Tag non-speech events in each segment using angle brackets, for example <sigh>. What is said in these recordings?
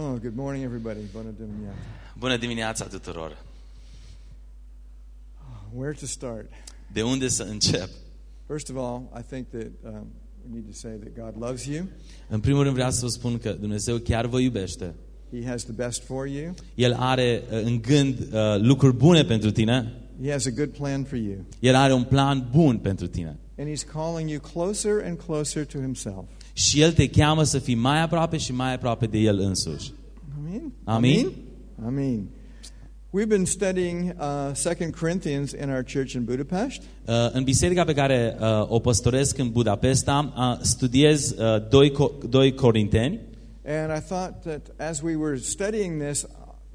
Oh, good morning, everybody. Bună dimineața. Bună dimineața tuturor! Where to start? De unde să încep? First of all, I think that um, we need to say that God loves you. În primul rând vreau să vă spun că Dumnezeu chiar vă iubește. He has the best for you. El are uh, în gând uh, lucruri bune pentru tine. He has a good plan for you. El are un plan bun pentru tine. And He's calling you closer and closer to Himself. Și El te cheamă să fii mai aproape și mai aproape de El însuși. Amen? Amen. Amen. We've been studying uh, 2 Corinthians in our church in Budapest. Uh, în biserica pe care uh, o păstoresc în Budapesta, uh, studiez uh, 2, Co- 2 Corinteni And I thought that as we were studying this, uh,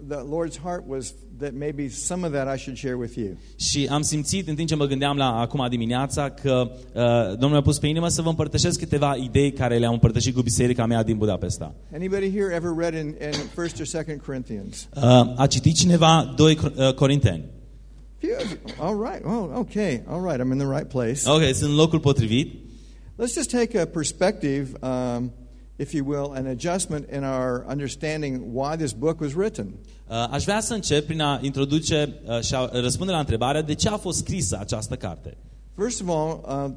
the Lord's heart was that maybe some of that I should share with you. și am simțit în timp ce mă gândeam la acum dimineața că uh, Domnul mi-a pus pe inimă să vă împărtășesc câteva idei care le-am împărtășit cu biserica mea din Budapesta. Anybody here ever read in, in 1st or 2nd Corinthians? Uh, a citit cineva 2 Cor- uh, Corinteni? Few of you. All right. Oh, okay. All right. I'm in the right place. Ok, sunt în locul potrivit. Let's just take a perspective, um, if you will, an adjustment in our understanding why this book was written. Uh, aș vrea să încep prin a introduce uh, și a răspunde la întrebarea de ce a fost scrisă această carte. First of all, uh,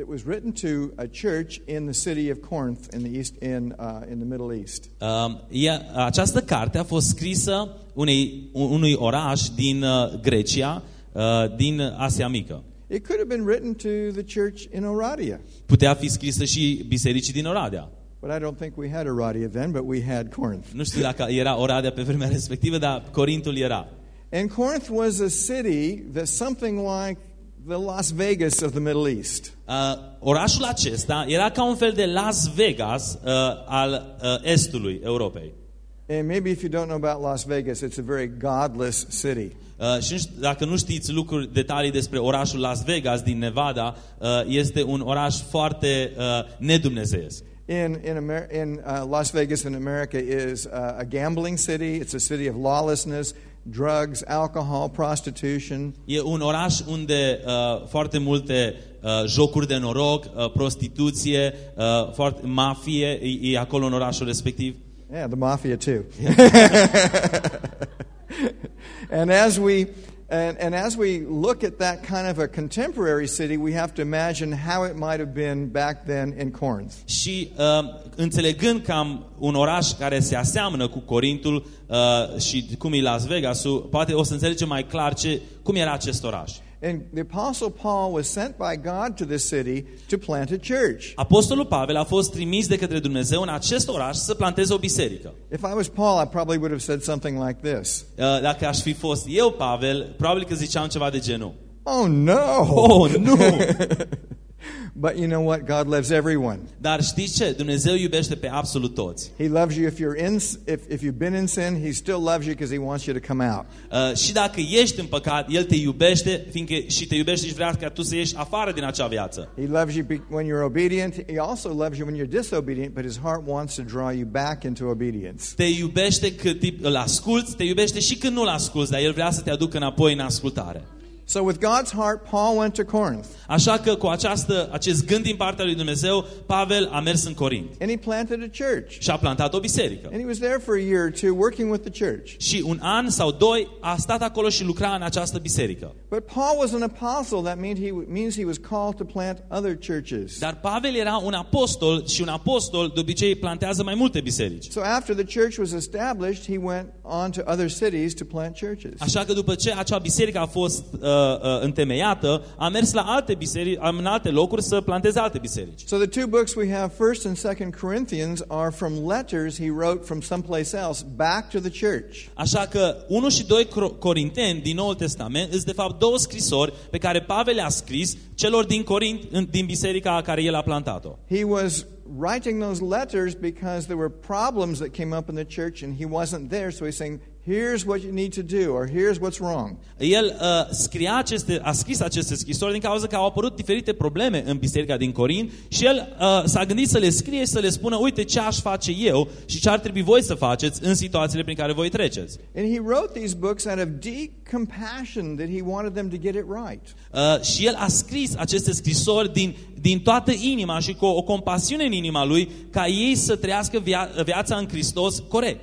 it was written to a church in the city of Corinth in the east, in uh, in the Middle East. Uh, ea, această carte a fost scrisă unei, unui oraș din uh, Grecia, uh, din Asia Mică. It could have been written to the church in Oradea, Putea fi scrisă și bisericii din Oradea. But I don't think we had Oradea then, but we had Corinth. Nu știu dacă era Oradea pe vremea respectivă, dar Corintul era. And Corinth was a city that's something like the Las Vegas of the Middle East. Uh, orașul acesta era ca un fel de Las Vegas uh, al uh, estului Europei. And maybe if you don't know about Las Vegas, it's a very godless city. Uh, și nu știu, dacă nu știți lucruri, detalii despre orașul Las Vegas din Nevada, uh, este un oraș foarte uh, nedumnezeiesc. In, in, Amer- in uh, Las Vegas in America is uh, a gambling city. It's a city of lawlessness, drugs, alcohol, prostitution. E un oraș unde uh, foarte multe uh, jocuri de noroc, uh, prostituție, uh, foarte, mafie, e, e acolo în orașul respectiv. Yeah, the mafia too. <laughs> <laughs> and as we and, and as we look at that kind of a contemporary city, we have to imagine how it might have been back then in Corinth. Și uh, înțelegând cam un oraș care se aseamănă cu Corintul uh, și cum e Las Vegasul, poate o să înțelegem mai clar ce, cum era acest oraș. And the apostle Paul was sent by God to this city to plant a church. Apostolul Pavel a fost trimis de către Dumnezeu în acest oraș să planteze o biserică. If I was Paul, I probably would have said something like this. Uh, Dacă aș fi fost eu, Pavel, probabil că ziceam ceva de genul. Oh no! Oh, nu! <laughs> But you know what? God loves everyone. Dar știți ce? Dumnezeu iubește pe absolut toți. He loves you if you're in if, if you've been in sin, he still loves you because he wants you to come out. Uh, și dacă ești în păcat, El te iubește, fiindcă și te iubește și vrea ca tu să ieși afară din acea viață. He loves you be- when you're obedient. He also loves you when you're disobedient, but his heart wants to draw you back into obedience. Te iubește cât timp îl asculți, te iubește și când nu-l asculți, dar El vrea să te aducă înapoi în ascultare. So with God's heart, Paul went to Corinth Așa că cu această, acest gând din partea lui Dumnezeu, Pavel a mers în Corint and he planted a church. și a plantat o biserică. And he was there for a year or two working with the church. Și un an sau doi a stat acolo și lucra în această biserică. But Paul was an apostle. That means he, means he was called to plant other churches. Dar Pavel era un apostol și un apostol de obicei plantează mai multe biserici. So after the church was established, he went on to other cities to plant churches. Așa că după ce acea biserică a fost uh, uh, întemeiată, a mers la alte biserici, în alte locuri să planteze alte biserici. So the two books we have, First and Second Corinthians, are from letters he wrote from someplace else back to the church. Așa că 1 și 2 Cro- Corinteni din Noul Testament sunt de fapt două scrisori pe care Pavel le-a scris celor din Corint, în- din biserica care el a plantat-o. He was writing those letters because there were problems that came up in the church and he wasn't there, so he's saying, here's what you need to do, or here's what's wrong. El uh, scria aceste, a scris aceste scrisori din cauza că au apărut diferite probleme în biserica din Corint și el uh, s-a gândit să le scrie și să le spună, uite ce aș face eu și ce ar trebui voi să faceți în situațiile prin care voi treceți. And he wrote these books out of deep compassion that he wanted them to get it right. Uh, și el a scris aceste scrisori din, din toată inima și cu o, o compasiune în inima lui ca ei să trăiască via, viața în Hristos corect.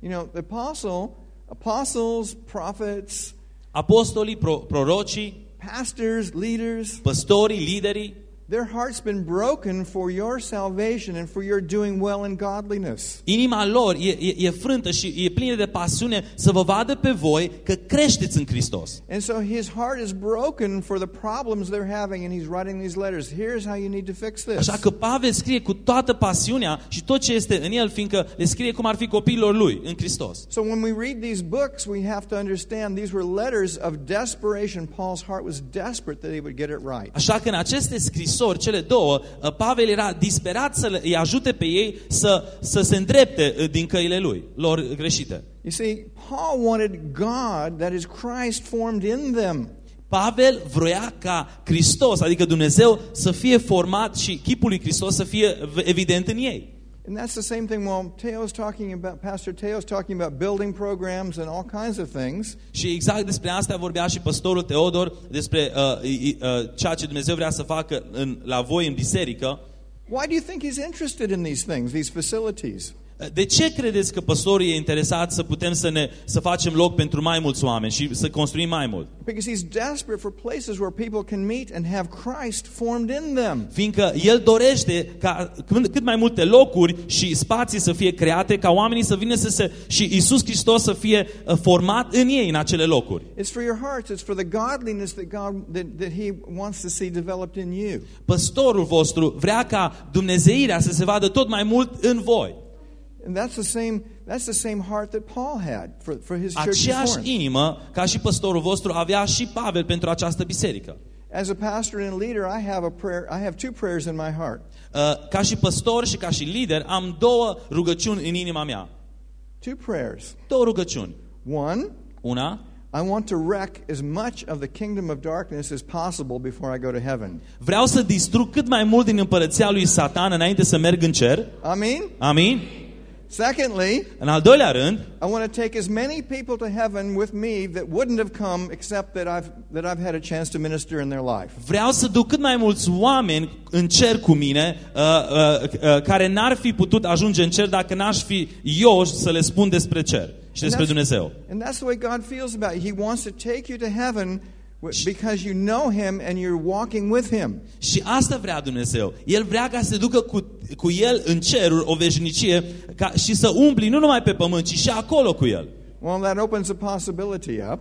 You know, the apostle, apostles, prophets, Apostolii, pro, prorocii, pastors, leaders, păstorii, liderii, their heart's been broken for your salvation and for your doing well in godliness. inima lor e, e, e frântă și e plină de pasiune să vă vadă pe voi că creșteți în Hristos. And so his heart is broken for the problems they're having, and he's writing these letters. Here's how you need to fix this. Așa că Pavel scrie cu toată pasiunea și tot ce este în el, fiindcă le scrie cum ar fi copiilor lui în Hristos. So when we read these books, we have to understand these were letters of desperation. Paul's heart was desperate that he would get it right. Așa că în aceste scrisori, cele două, uh, Pavel era disperat să le- îi ajute pe ei să, să se îndrepte uh, din căile lui, lor greșite. You see, Paul wanted God, that is Christ, formed in them. Pavel vroia ca Hristos, adică Dumnezeu, să fie format și chipul lui Hristos să fie v- evident în ei. And that's the same thing while Teo's talking about, Pastor Teo's talking about building programs and all kinds of things. Și exact despre asta vorbea și păstorul Teodor, despre uh, i- uh, ceea ce Dumnezeu vrea să facă în, la voi în biserică. Why do you think he's interested in these things, these facilities? De ce credeți că păstorul e interesat să putem să, ne, să facem loc pentru mai mulți oameni și să construim mai mult? Because he's desperate for places where people can meet and have Christ formed in them. Fiindcă el dorește ca cât cât mai multe locuri și spații să fie create, ca oamenii să vină să se, și Isus Hristos să fie uh, format în ei, în acele locuri. It's for your hearts. It's for the godliness that God that, that He wants to see developed in you. Păstorul vostru vrea ca Dumnezeirea să se vadă tot mai mult în voi. And that's the same that's the same heart that Paul had for, for his church in Aceeași Corinth. inimă ca și păstorul vostru avea și Pavel pentru această biserică. As a pastor and leader, I have a prayer I have two prayers in my heart. Uh, Ca și păstor și ca și lider am două rugăciuni în inima mea. Two prayers. Două rugăciuni. One, Una, I want to wreck as much of the kingdom of darkness as possible before I go to heaven. vreau să distrug cât mai mult din împărăția lui Satan înainte să merg în cer. Amen. Amin? Secondly, În al doilea rând, I want to take as many people to heaven with me that wouldn't have come except that I've that I've had a chance to minister in their life. vreau să duc cât mai mulți oameni în cer cu mine uh, uh, uh, care n-ar fi putut ajunge în cer dacă n-aș fi eu să le spun despre cer și despre Dumnezeu. And that's the way God feels about you. He wants to take you to heaven w- because you know Him and you're walking with Him. Și asta vrea Dumnezeu. El vrea ca să se ducă cu, cu El în ceruri o veșnicie ca, și să umbli nu numai pe pământ, ci și acolo cu El. Well, that opens a possibility up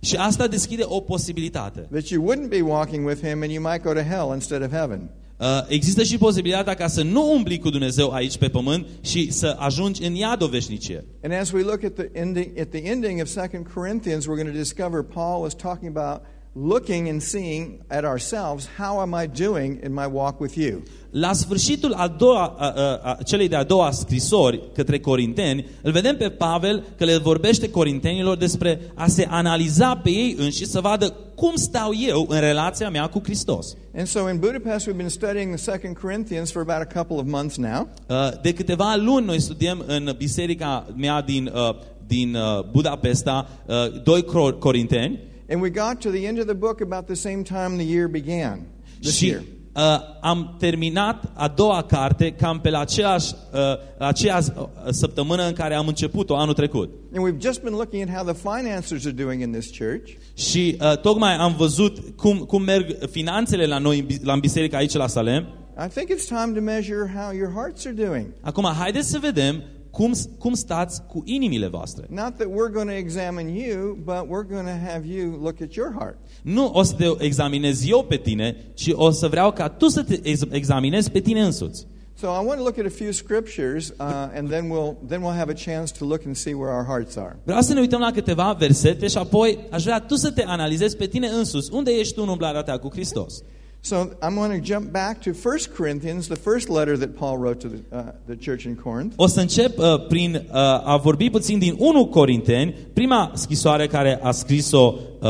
Și asta deschide o posibilitate. that you wouldn't be walking with Him and you might go to hell instead of heaven. Uh, există și posibilitatea ca să nu umbli cu Dumnezeu aici pe pământ și să ajungi în iad o veșnicie. And as we look at the ending, at the ending of 2 Corinthians, we're going to discover Paul was talking about looking and seeing at ourselves, how am I doing in my walk with you? La sfârșitul a doua, a, a, a, celei de-a doua scrisori către corinteni, îl vedem pe Pavel că le vorbește corintenilor despre a se analiza pe ei înși să vadă cum stau eu în relația mea cu Hristos. And so in Budapest, we've been studying the 2 Corinthians for about a couple of months now. Uh, De câteva luni noi studiem în biserica mea din, uh, din uh, Budapesta uh, doi cro- corinteni And we got to the end of the book about the same time the year began, this și year. uh, am terminat a doua carte cam pe la aceeași, uh, la aceeași uh, săptămână în care am început-o anul trecut. And we've just been looking at how the financiers are doing in this church. Și uh, tocmai am văzut cum, cum merg finanțele la noi în bi- la în biserică aici la Salem. I think it's time to measure how your hearts are doing. Acum, haideți să vedem cum, cum stați cu inimile voastre. Not that we're going to examine you, but we're going to have you look at your heart. Nu o să te examinez eu pe tine, ci o să vreau ca tu să te ex- examinezi pe tine însuți. So I want to look at a few scriptures, uh, and then we'll then we'll have a chance to look and see where our hearts are. Vreau să ne uităm la câteva versete și apoi aș vrea tu să te analizezi pe tine însuți. Unde ești tu în umblarea ta cu Hristos? So I'm going to jump back to 1 Corinthians, the first letter that Paul wrote to the, uh, the church in Corinth. O să încep uh, prin uh, a vorbi puțin din 1 Corinteni, prima scrisoare care a scris-o, uh,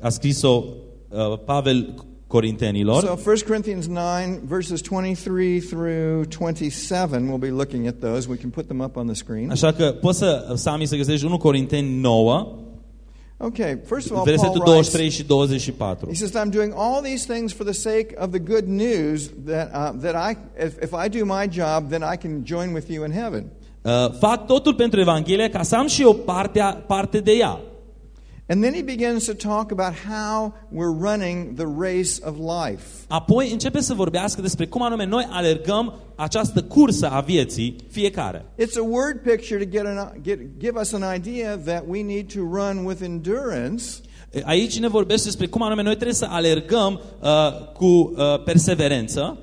a scris-o uh, Pavel Corintenilor. So 1 Corinthians 9, verses 23 through 27, we'll be looking at those. We can put them up on the screen. Așa că poți să, Sami, să găsești 1 Corinteni 9, Okay, first of all, Paul versetul writes, 23 și 24. he says, I'm doing all these things for the sake of the good news that, uh, that I, if, if I do my job, then I can join with you in heaven. Uh, fac totul pentru Evanghelie ca să am și eu partea, parte de ea. And then he begins to talk about how we're running the race of life. Apoi începe să vorbească despre cum anume noi alergăm această cursă a vieții fiecare. It's a word picture to get an, get, give us an idea that we need to run with endurance Aici ne vorbește despre cum anume noi trebuie să alergăm uh, cu uh, perseverență.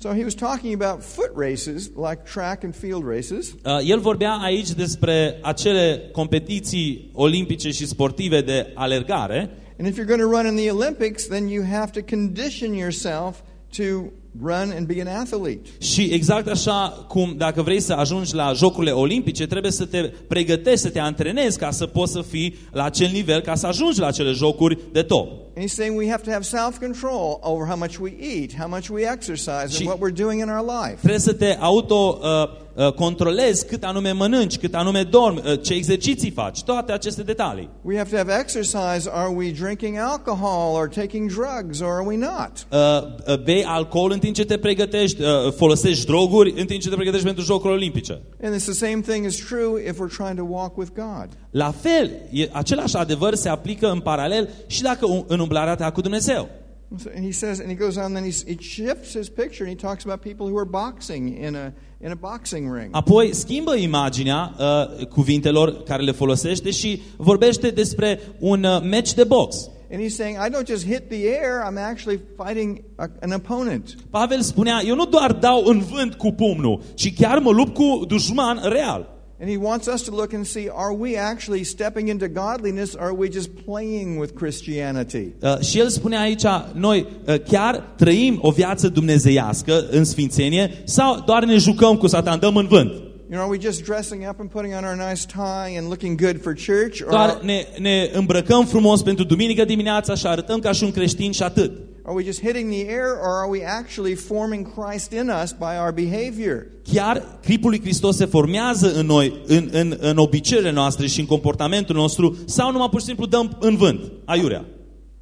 So he was talking about foot races, like track and field races. Uh, el vorbea aici despre acele competiții olimpice și sportive de alergare. And if you're going to run in the Olympics, then you have to condition yourself to run and be an athlete. Și exact așa cum dacă vrei să ajungi la Jocurile Olimpice, trebuie să te pregătești, să te antrenezi ca să poți să fii la acel nivel, ca să ajungi la acele jocuri de top. And he's saying we have to have self-control over how much we eat, how much we exercise, Și- and what we're doing in our life. Trebuie să te auto uh, uh, controlezi cât anume mănânci, cât anume dormi, uh, ce exerciții faci, toate aceste detalii. We have to have exercise. Are we drinking alcohol or taking drugs or are we not? Uh, uh, bei alcool în timp ce te pregătești, uh, folosești droguri în timp ce te pregătești pentru Jocurile Olimpice. And it's the same thing is true if we're trying to walk with God. La fel, e, același adevăr se aplică în paralel și dacă u- în umblarea ta cu Dumnezeu. So- And he says, and he goes on, then he, he shifts his picture and he talks about people who are boxing in a in a boxing ring. Apoi schimbă imaginea uh, cuvintelor care le folosește și vorbește despre un uh, meci de box. And he's saying, I don't just hit the air, I'm actually fighting a, an opponent. Pavel spunea, eu nu doar dau în vânt cu pumnul, ci chiar mă lupt cu dușman real. And he wants us to look and see, are we actually stepping into godliness or are we just playing with Christianity? Uh, și el spune aici, noi uh, chiar trăim o viață dumnezeiască în sfințenie sau doar ne jucăm cu satan, dăm în vânt? You know, are we just dressing up and putting on our nice tie and looking good for church? Or Doar ne, ne îmbrăcăm frumos pentru duminică dimineața și arătăm ca și un creștin și atât. Are we just hitting the air or are we actually forming Christ in us by our behavior? Chiar chipul lui Hristos se formează în noi, în, în, în obiceiurile noastre și în comportamentul nostru sau numai pur și simplu dăm în vânt, aiurea.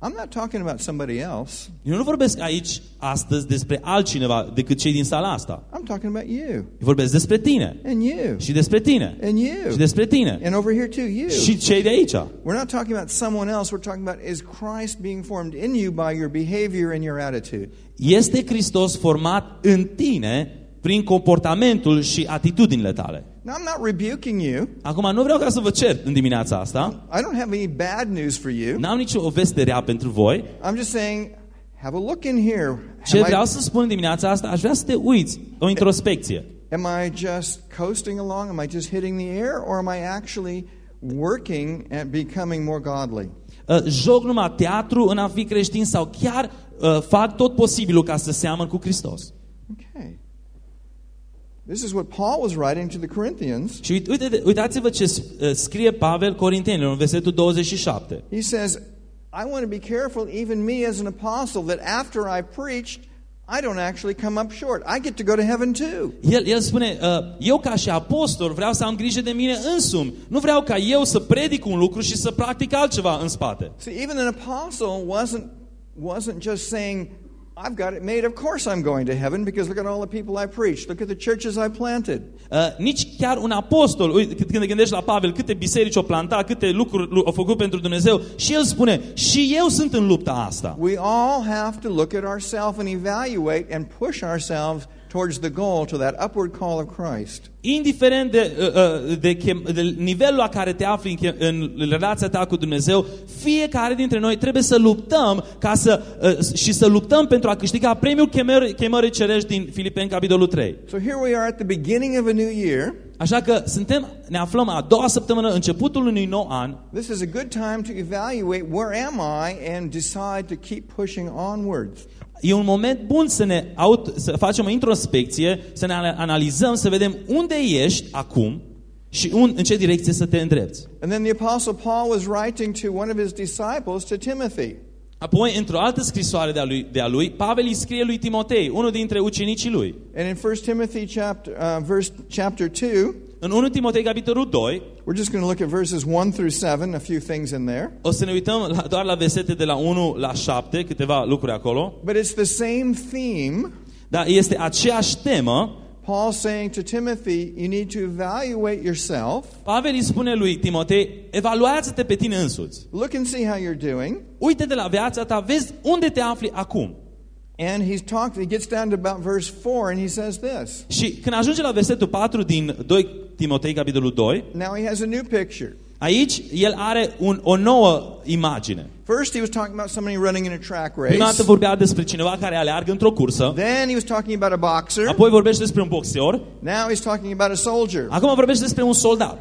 I'm not talking about somebody else. Eu nu vorbesc aici astăzi despre altcineva decât cei din sala asta. I'm talking about you Eu vorbesc despre tine and you și despre tine and you și despre tine and over here too, you. și cei de aici. We're not talking about someone else. We're talking about is Christ being formed in you by your behavior and your attitude? Este Hristos format în tine prin comportamentul și atitudinile tale. Now, I'm not rebuking you. Acum, nu vreau ca să vă cert în dimineața asta. I don't have any bad news for you. N-am nicio veste rea pentru voi. I'm just saying, have a look in here. Ce Am vreau I, să spun în dimineața asta, aș vrea să te uiți, o introspecție. am I just coasting along? Am I just hitting the air? Or am I actually working at becoming more godly? Uh, joc numai teatru în a fi creștin sau chiar uh, fac tot posibilul ca să seamăn cu Hristos. Okay. This is what Paul was writing to the Corinthians. Și uite, uite, uitați-vă ce uh, scrie Pavel Corintenilor în versetul 27. He says, I want to be careful, even me as an apostle, that after I preached, I don't actually come up short. I get to go to heaven too. El, el spune, uh, eu ca și apostol vreau să am grijă de mine însumi. Nu vreau ca eu să predic un lucru și să practic altceva în spate. See, even an apostle wasn't, wasn't just saying, I've got it made. Of course I'm going to heaven because look at all the people I preached. Look at the churches I planted. Uh, nici chiar un apostol, uite, când când te gândești la Pavel, câte biserici o planta, câte lucruri lu- au făcut pentru Dumnezeu, și el spune, și eu sunt în lupta asta. We all have to look at ourselves and evaluate and push ourselves towards the goal, to that upward call of Christ. Indiferent de, uh, uh, de, chem- de nivelul la care te afli în, chem- în relația ta cu Dumnezeu, fiecare dintre noi trebuie să luptăm ca să, uh, și să luptăm pentru a câștiga premiul chemării, chemării cerești din Filipeni, capitolul 3. So here we are at the beginning of a new year. Așa că suntem, ne aflăm a doua săptămână, începutul unui nou an. This is a good time to evaluate where am I and decide to keep pushing onwards. E un moment bun să ne aut, să facem o introspecție, să ne analizăm, să vedem unde ești acum și un, în ce direcție să te îndrepți. And then the apostle Paul was writing to one of his disciples, to Timothy. Apoi, într-o altă scrisoare de-a lui, de-a lui, Pavel îi scrie lui Timotei, unul dintre ucenicii lui. And in 1 Timothy chapter uh, verse chapter 2, În 1 Timotei, capitolul 2, we're just going to look at verses 1 through 7, a few things in there. o să ne uităm la, doar la versete de la 1 la 7, câteva lucruri acolo, But it's the same theme. dar este aceeași temă. Paul's saying to Timothy, you need to evaluate yourself, Pavel îi spune lui Timotei, evaluează-te pe tine însuți. look and see how you're doing. Uite-te la viața ta, vezi unde te afli acum. And he's talking, he gets down to about verse 4 and he says this. Și când ajunge la versetul 4 din 2 Timotei, capitolul 2, Now he has a new picture. aici el are un, o nouă imagine. First, he was talking about somebody running in a track Prima dată race. vorbea despre cineva care aleargă într-o cursă, Then he was talking about a boxer. apoi vorbește despre un boxer, Now he's talking about a soldier. acum vorbește despre un soldat.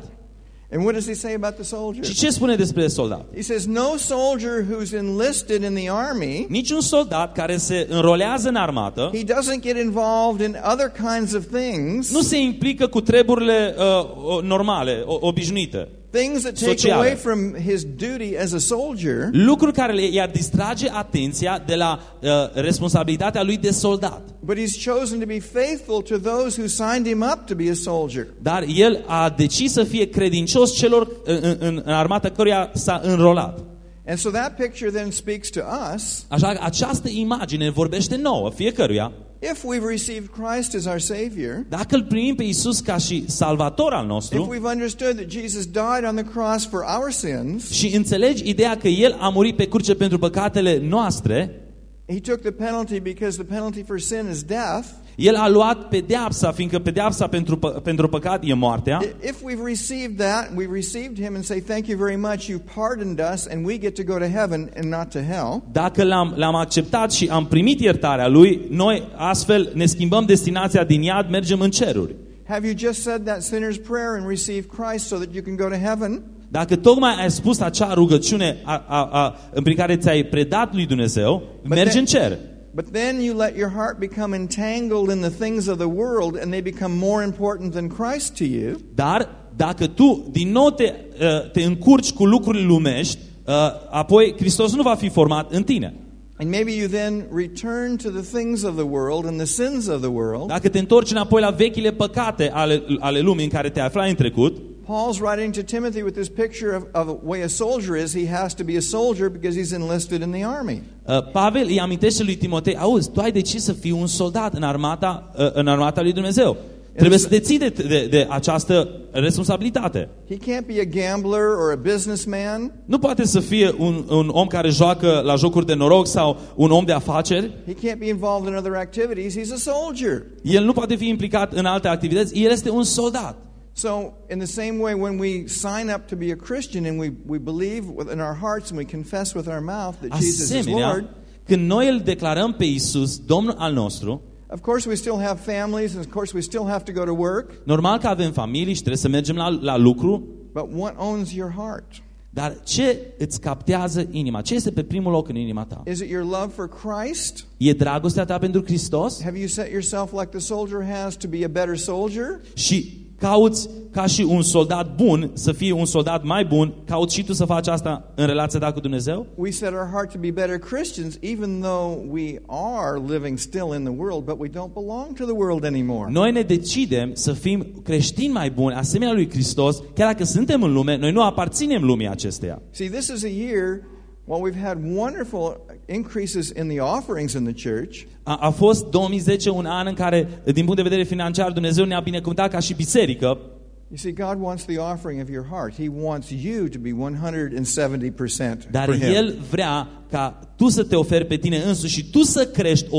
And what does he say about the soldier? Și ce spune despre soldat? He says, No soldier who's enlisted in the army, Niciun soldat care se înrolează în armată he doesn't get involved in other kinds of things, nu se implică cu treburile uh, normale, o- obișnuite. Things that take Sociale. away from his duty as a soldier. Lucruri care le- i-ar distrage atenția de la uh, responsabilitatea lui de soldat. But he's chosen to be faithful to those who signed him up to be a soldier. Dar el a decis să fie credincios celor în, în, în armată căruia s-a înrolat. And so that picture then speaks to us. Așa că această imagine vorbește nouă fiecăruia. If we've received Christ as our Savior, Dacă îl primim pe Isus ca și salvator al if nostru we've understood that Jesus died on the cross for our sins, și înțelegi ideea că El a murit pe cruce pentru păcatele noastre, He took the penalty because the penalty for sin is death. El a luat pedeapsa, fiindcă pedeapsa pentru, pă- pentru păcat e moartea. I- If we've received that, we've received Him and say, Thank you very much, you pardoned us, and we get to go to heaven and not to hell. Dacă l-am, l-am acceptat și am primit iertarea Lui, noi astfel ne schimbăm destinația din iad, mergem în ceruri. Have you just said that sinner's prayer and received Christ so that you can go to heaven? Dacă tocmai ai spus acea rugăciune a, a, a, în prin care ți-ai predat lui Dumnezeu, mergi then- în cer. But then you let your heart become entangled in the things of the world and they become more important than Christ to you. Dar dacă tu din nou te, uh, te încurci cu lucrurile lumești, uh, apoi Hristos nu va fi format în tine. And maybe you then return to the things of the world and the sins of the world. Dacă te întorci înapoi la vechile păcate ale, ale lumii în care te aflai în trecut, Paul's writing to Timothy with this picture of, of the way a soldier is. He has to be a soldier because he's enlisted in the army. uh, Pavel îi amintește lui Timotei, auzi, tu ai decis să fii un soldat în armata, uh, în armata lui Dumnezeu. Trebuie să te ții de, de, de această responsabilitate. He can't be a gambler or a businessman. Nu poate să fie un, un om care joacă la jocuri de noroc sau un om de afaceri. He can't be involved in other activities. He's a soldier. El nu poate fi implicat în alte activități. El este un soldat. So, in the same way, when we sign up to be a Christian and we, we believe in our hearts and we confess with our mouth that Jesus is Lord, Asemenea, când noi îl declarăm pe Isus, Domnul al nostru, of course we still have families and of course we still have to go to work, normal că avem familii și trebuie să mergem la, la lucru, but what owns your heart? dar ce îți captează inima? Ce este pe primul loc în inima ta? Is it your love for Christ? E dragostea ta pentru Hristos? Have you set yourself like the soldier has to be a better soldier? Și cauți ca și un soldat bun să fii un soldat mai bun, cauți și tu să faci asta în relația ta cu Dumnezeu? We set our heart to be better Christians even though we are living still in the world, but we don't belong to the world anymore. Noi ne decidem să fim creștini mai buni, asemenea lui Hristos, chiar dacă suntem în lume, noi nu aparținem lumii acesteia. See, this is a year while we've had wonderful increases in the offerings in the church. A, a fost 2010 un an în care, din punct de vedere financiar, Dumnezeu ne-a binecuvântat ca și biserică, You see, God wants the offering of your heart. He wants you to be 170% dar for Him. El vrea ca tu să te oferi pe tine însuși și tu să crești 172%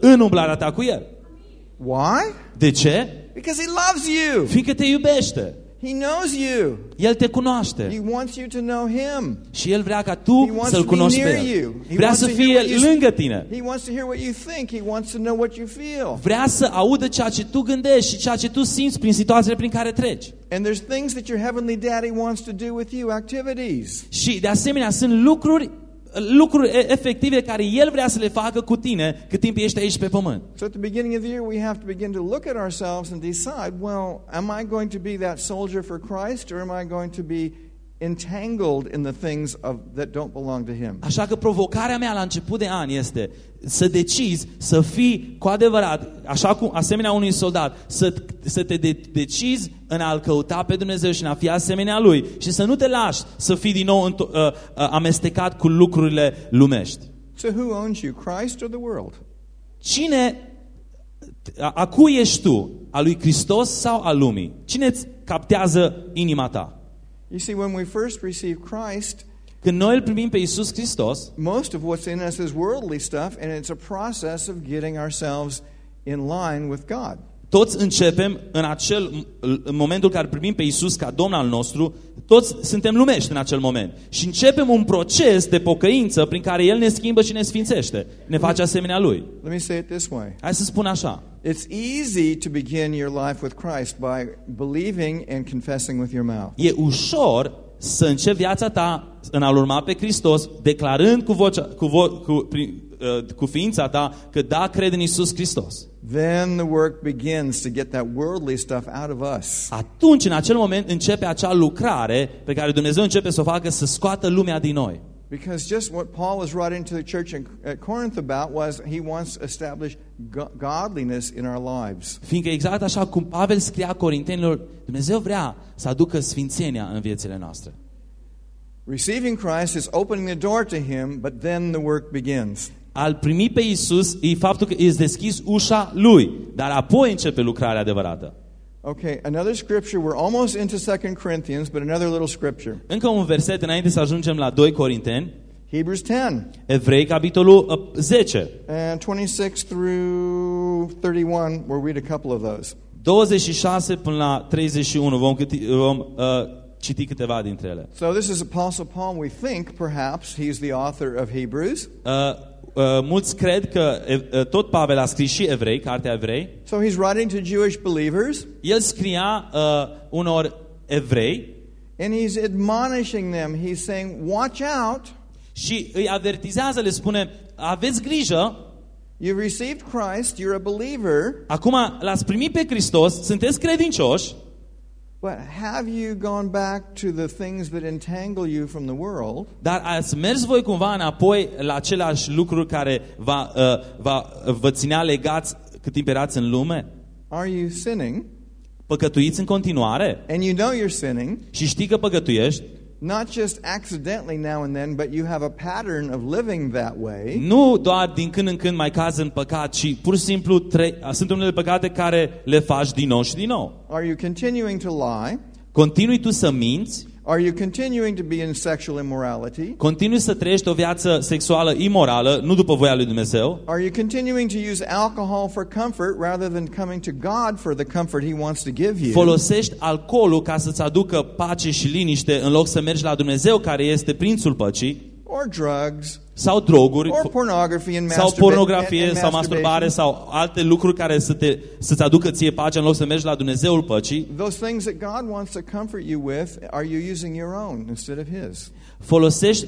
în umblarea ta cu El. Why? De ce? Because He loves you. Fiindcă te iubește. He knows you. El te cunoaște. He wants you to know Him. Și El vrea ca He tu wants să-L to be cunoști near pe El. you. He Vrea wants să to hear fie what you- lângă tine. He wants to hear what you think. He wants to know what you feel. Vrea să audă ceea ce tu gândești și ceea ce tu simți prin situațiile prin care treci. And there's things that your heavenly daddy wants to do with you, activities. Și de asemenea sunt lucruri lucruri efective care El vrea să le facă cu tine cât timp ești aici pe pământ. So at the beginning of the year, we have to begin to look at ourselves and decide, well, am I going to be that soldier for Christ or am I going to be entangled in the things of, that don't belong to Him? Așa că provocarea mea la început de an este să decizi să fii cu adevărat, așa cum asemenea unui soldat, să, să te de, decizi în a-L căuta pe Dumnezeu și în a fi asemenea Lui și să nu te lași să fii din nou înto- uh, uh, amestecat cu lucrurile lumești. So who owns you, Christ or the world? Cine A, a cui ești tu? A lui Hristos sau a lumii? Cine îți captează inima ta? You see, when we first receive Christ, Când noi îl primim pe Isus Hristos, most of what's in us is worldly stuff, and it's a process of getting ourselves in line with God. toți începem în acel în momentul în care primim pe Isus ca Domn al nostru, toți suntem lumești în acel moment. Și începem un proces de pocăință prin care El ne schimbă și ne sfințește. Ne face asemenea Lui. Let me say it this way Hai să spun așa. It's easy to begin your life with Christ by believing and confessing with your mouth. E ușor să începi viața ta în a-L urma pe Hristos, declarând cu, vocea, cu, vo, cu, prin, uh, cu ființa ta că da, cred în Isus Hristos. Then the work begins to get that worldly stuff out of us. Atunci, în acel moment, începe acea lucrare pe care Dumnezeu începe să o facă să scoată lumea din noi. Because just what Paul was writing to the church in, at Corinth about was he wants to establish go- godliness in our lives. Fiindcă exact așa cum Pavel scria Corintenilor, Dumnezeu vrea să aducă sfințenia în viețile noastre. Receiving Christ is opening the door to him, but then the work begins. Al primi pe Isus e faptul că îți deschis ușa Lui, dar apoi începe lucrarea adevărată. Okay, another scripture. We're almost into 2 Corinthians, but another little scripture. Încă un verset înainte să ajungem la 2 Corinteni, Hebrews 10 Evrei, capitolul uh, 10, and 26 through 31. We'll read a couple of those. 26 până la 31. Vom, câti, vom uh, citi câteva dintre ele. So this is Apostle Paul. We think perhaps he's the author of Hebrews. Uh, uh, mulți cred că uh, tot Pavel a scris și Evrei, cartea Evrei. So he's writing to Jewish believers, El scria uh, unor evrei and he's admonishing them. He's saying, "Watch out! și îi avertizează, le spune, aveți grijă, You've received Christ. You're a believer, acum l-ați primit pe Hristos, sunteți credincioși, but have you gone back to the things that entangle you from the world?" dar ați mers voi cumva înapoi la aceleași lucruri care va, uh, va, vă ținea legați cât timp erați în lume? Are you sinning? Păcătuiți în continuare And you know you're sinning, și știi că păcătuiești, not just accidentally now and then, but you have a pattern of living that way. nu doar din când în când mai cazi în păcat, ci pur și simplu tre- sunt unele păcate care le faci din nou și din nou. Are you continuing to lie? Continui tu să minți, Are you continuing to be in sexual immorality? continui să trăiești o viață sexuală imorală, nu după voia lui Dumnezeu, Are you continuing to use alcohol for comfort rather than coming to God for the comfort He wants to give you? folosești alcoolul ca să-ți aducă pace și liniște în loc să mergi la Dumnezeu care este prințul păcii, Or drugs? sau droguri, Or pornography and, sau masturba- pornografie, and- and sau masturbare, masturbation? sau alte lucruri care să te, să-ți aducă ție pace în loc să mergi la Dumnezeul păcii, Those things that God wants to comfort you with, are you using your own instead of His? folosești,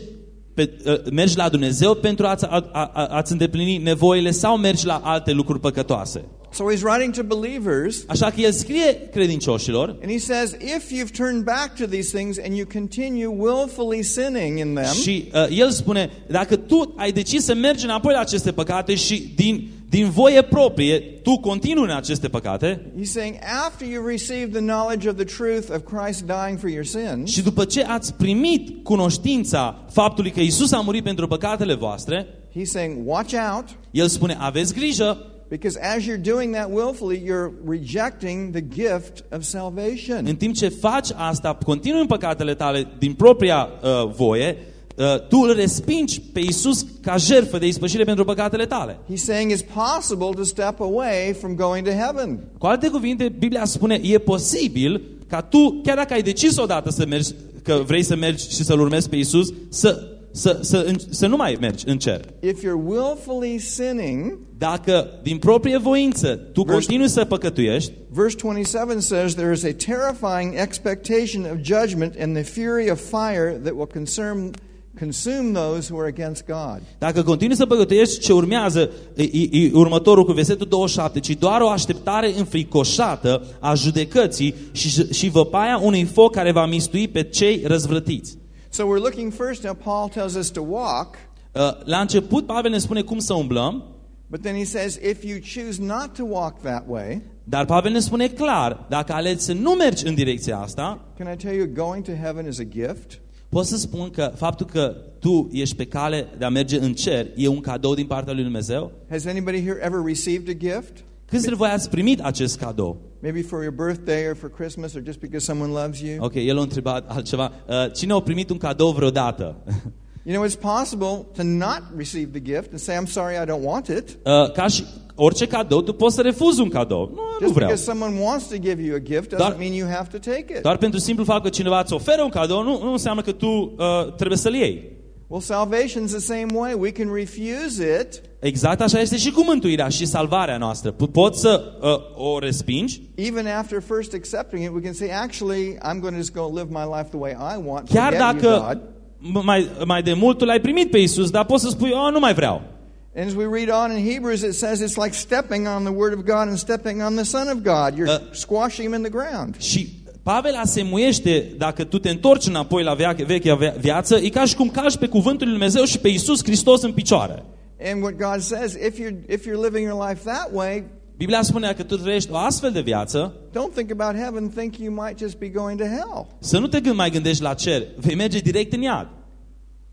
pe, uh, mergi la Dumnezeu pentru a-ți, a, a, a, a-ți îndeplini nevoile sau mergi la alte lucruri păcătoase. So He's writing to believers, Așa că el scrie credincioșilor and He says, if you've turned back to these things and you continue willfully sinning in them, și uh, el spune, dacă tu ai decis să mergi înapoi la aceste păcate și din, din voie proprie tu continui în aceste păcate, He's saying, after you receive the knowledge of the truth of Christ dying for your sins, și după ce ați primit cunoștința faptului că Isus a murit pentru păcatele voastre, He's saying, watch out, el spune, aveți grijă, because as you're doing that willfully, you're rejecting the gift of salvation. în timp ce faci asta, continui în păcatele tale din propria uh, voie, uh, tu îl respingi pe Isus ca jertfă de ispășire pentru păcatele tale. He's saying it's possible to step away from going to heaven. Cu alte cuvinte, Biblia spune, e posibil ca tu, chiar dacă ai decis odată să mergi, că vrei să mergi și să-L urmezi pe Isus, să, să, să, să nu mai mergi în cer. If you're willfully sinning, Dacă din proprie voință tu Verse- continui să păcătuiești, verse 27 says there is a terrifying expectation of judgment and the fury of fire that will consume, consume those who are against God. dacă continui să păcătuiești, ce urmează e, e, e următorul cu versetul 27, ci doar o așteptare înfricoșată a judecății și, și văpaia unui foc care va mistui pe cei răzvrătiți. So we're looking first now Paul tells us to walk, Uh, La început, Pavel ne spune cum să umblăm, but then he says if you choose not to walk that way, Dar Pavel ne spune clar, dacă alegi să nu mergi în direcția asta, can I tell you going to heaven is a gift? pot să spun că faptul că tu ești pe cale de a merge în cer e un cadou din partea lui Dumnezeu. Has anybody here ever received a gift? Câți dintre voi ați primit acest cadou? Maybe for your birthday or for Christmas or just because someone loves you. Ok, el a întrebat altceva. Uh, cine a primit un cadou vreodată? <laughs> You know, it's possible to not receive the gift and say, I'm sorry, I don't want it. Uh, ca și orice cadou, tu poți să refuzi un cadou. Nu, nu Just vreau. because someone wants to give you a gift doesn't Dar- mean you have to take it. Doar pentru simplu fapt că cineva îți oferă un cadou, nu, nu înseamnă că tu uh, trebuie să-l iei. Well, salvation's the same way. We can refuse it Exact așa este și cu mântuirea și salvarea noastră. P- Poți să uh, o respingi, even after first accepting it. We can say, actually, I'm going to just go live my life the way I want. chiar Forget you, dacă God. m- mai, mai de mult tu l-ai primit pe Isus, dar poți să spui, oh, nu mai vreau. And as we read on in Hebrews, it says it's like stepping on the Word of God and stepping on the Son of God. You're Uh, squashing him in the ground. Și Pavel asemuiește, dacă tu te întorci înapoi la vea- vechea via- viață, e ca și cum calci pe cuvântul lui Dumnezeu și pe Isus Hristos în picioare. And what God says, if you're, if you're living your life that way, Biblia spune că tu trăiești o astfel de viață, don't think about heaven, think you might just be going to hell. să nu te gând mai gândești la cer, vei merge direct în iad.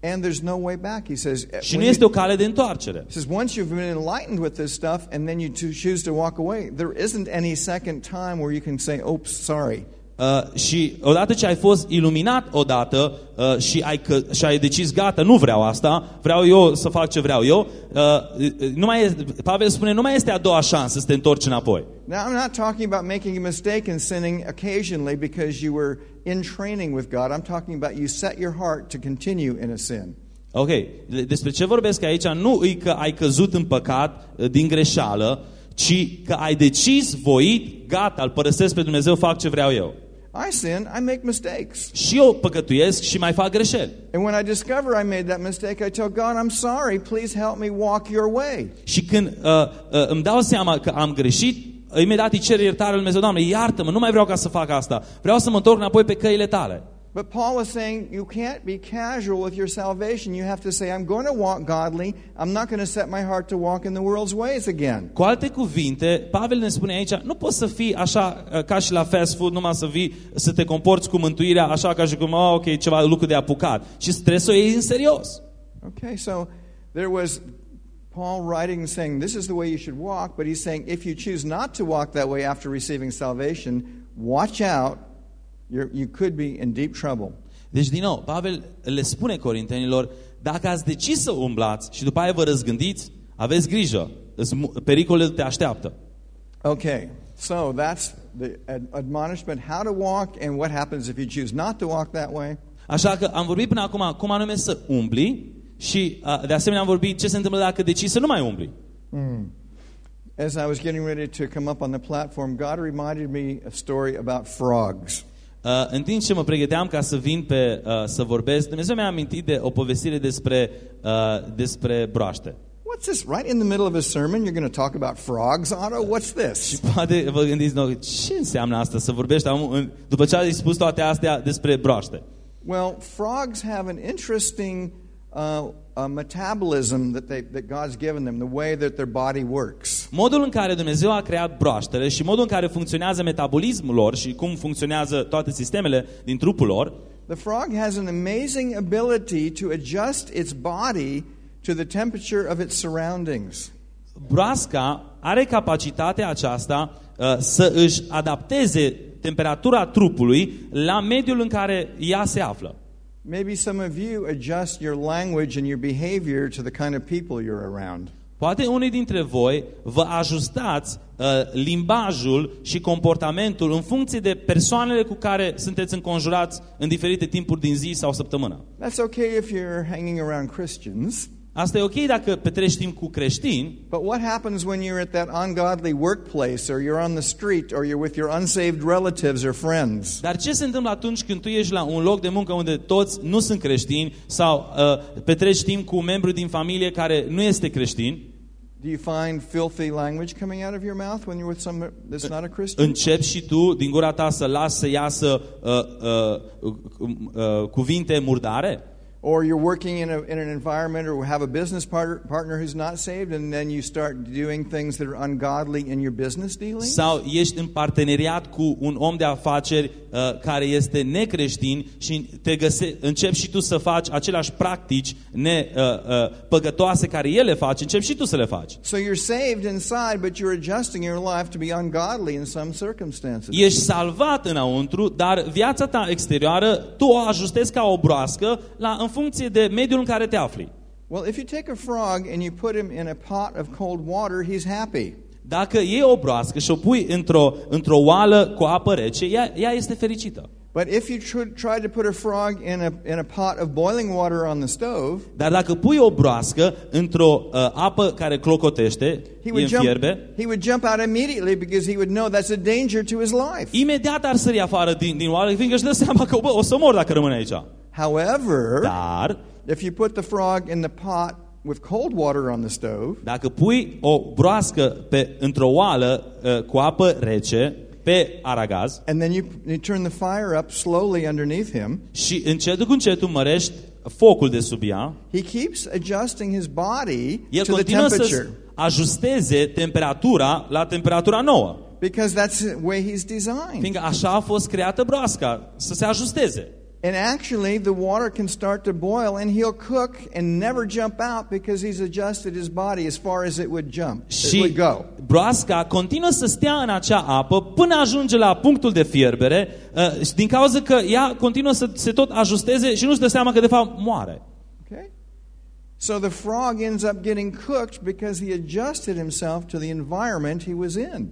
And there's no way back. He says, Și nu when este you- o cale de întoarcere. He says, once you've been enlightened with this stuff and then you to choose to walk away, there isn't any second time where you can say, oops, sorry. Uh, și odată ce ai fost iluminat odată uh, și, ai că, și ai decis, gata, nu vreau asta, vreau eu să fac ce vreau eu, uh, uh, nu mai este, Pavel spune, nu mai este a doua șansă să te întorci înapoi. Now, I'm not talking about making a mistake and sinning occasionally because you were in training with God. I'm talking about you set your heart to continue in a sin. Ok, de- despre ce vorbesc aici nu e că ai căzut în păcat uh, din greșeală, ci că ai decis voit, gata, îl părăsesc pe Dumnezeu, fac ce vreau eu. I sin, I make mistakes. Și eu păcătuiesc și mai fac greșeli. And when I discover I made that mistake, I tell God, I'm sorry, please help me walk your way. Și când uh, uh, îmi dau seama că am greșit, imediat îi cer iertare lui Dumnezeu, Doamne, iartă-mă, nu mai vreau ca să fac asta. Vreau să mă întorc înapoi pe căile tale. But Paul was saying you can't be casual with your salvation. You have to say, I'm going to walk godly. I'm not going to set my heart to walk in the world's ways again. Cu alte cuvinte, Pavel ne spune aici, nu poți să fii așa uh, ca și la fast food, numai să vii, să te comporți cu mântuirea așa ca și cum, oh, ok, ceva lucru de apucat. Și trebuie să o iei în serios. Okay, so there was Paul writing and saying, This is the way you should walk, but he's saying, if you choose not to walk that way after receiving salvation, watch out. You're, you could be in deep trouble. Deci, din nou, Pavel le spune corintenilor, dacă ați decis să umblați și după aia vă răzgândiți, aveți grijă, îs- pericolele te așteaptă. Okay, so that's the ad- admonishment how to walk and what happens if you choose not to walk that way. Așa că am vorbit până acum cum anume să umbli și uh, de asemenea am vorbit ce se întâmplă dacă decizi să nu mai umbli. As I was getting ready to come up on the platform, God reminded me a story about frogs. Uh, în timp ce mă pregăteam ca să vin pe uh, să vorbesc, Dumnezeu mi-a amintit de o povestire despre, uh, despre broaște. What's this? Right in the middle of a sermon, you're going to talk about frogs, Otto? What's this? Și poate vă gândiți, nou, ce înseamnă asta să vorbești acum în- după ce ai spus toate astea despre broaște? Well, frogs have an interesting uh, uh, metabolism that, they, that God's given them, the way that their body works. Modul în care Dumnezeu a creat broaștele și modul în care funcționează metabolismul lor și cum funcționează toate sistemele din trupul lor, The frog has an amazing ability to adjust its body to the temperature of its surroundings. broasca are capacitatea aceasta uh, să își adapteze temperatura trupului la mediul în care ea se află. Maybe some of you adjust your language and your behavior to the kind of people you're around. Poate unii dintre voi vă ajustați uh, limbajul și comportamentul în funcție de persoanele cu care sunteți înconjurați în diferite timpuri din zi sau săptămână. That's okay if you're hanging around Christians. Asta e ok dacă petreci timp cu creștini, But what happens when you're at that ungodly workplace or you're on the street or you're with your unsaved relatives or friends? dar ce se întâmplă atunci când tu ești la un loc de muncă unde toți nu sunt creștini sau uh, petreci timp cu un membru din familie care nu este creștin? Do you find filthy language coming out of your mouth when you're with someone that's not a Christian? începi și tu din gura ta să lași să iasă uh, uh, uh, uh, cuvinte murdare? Or you're working in, a, in an environment or have a business partner, partner who's not saved, and then you start doing things that are ungodly in your business dealings? Sau ești în parteneriat cu un om de afaceri uh, care este necreștin și te găse, începi și tu să faci aceleași practici ne, uh, uh, păgătoase care el le face, începi și tu să le faci. So you're saved inside, but you're adjusting your life to be ungodly in some circumstances. Ești salvat înăuntru, dar viața ta exterioară tu o ajustezi ca o broască la, în funcție de mediul în care te afli. Well, if you take a frog and you put him in a pot of cold water, he's happy. Dacă iei o broască și o pui într-o, într-o oală cu apă rece, ea, ea este fericită. But if you tr- try to put a frog in a, in a pot of boiling water on the stove, Dar dacă pui o broască într-o uh, apă care clocotește, he e would, în jump, fierbe, he would jump out immediately because he would know that's a danger to his life. imediat ar sări afară din, din oală, fiindcă își dă seama că bă, o să mor dacă rămâne aici. However, Dar, if you put the frog in the pot with cold water on the stove, dacă pui o broască pe, într-o oală uh, cu apă rece, pe aragaz, and then you, you turn the fire up slowly underneath him, și încetul cu încetul mărești focul de sub ea, he keeps adjusting his body el to the continuă să temperature ajusteze temperatura la temperatura nouă. because that's the way he's designed. Fiindcă așa a fost creată broasca, să se ajusteze. And actually, the water can start to boil and he'll cook and never jump out because he's adjusted his body as far as it would jump, it would go. broasca continuă să stea în acea apă până ajunge la punctul de fierbere, uh, din cauza că ea continuă să se tot ajusteze și nu-și dă seama că de fapt moare. Okay? So the frog ends up getting cooked because he adjusted himself to the environment he was in.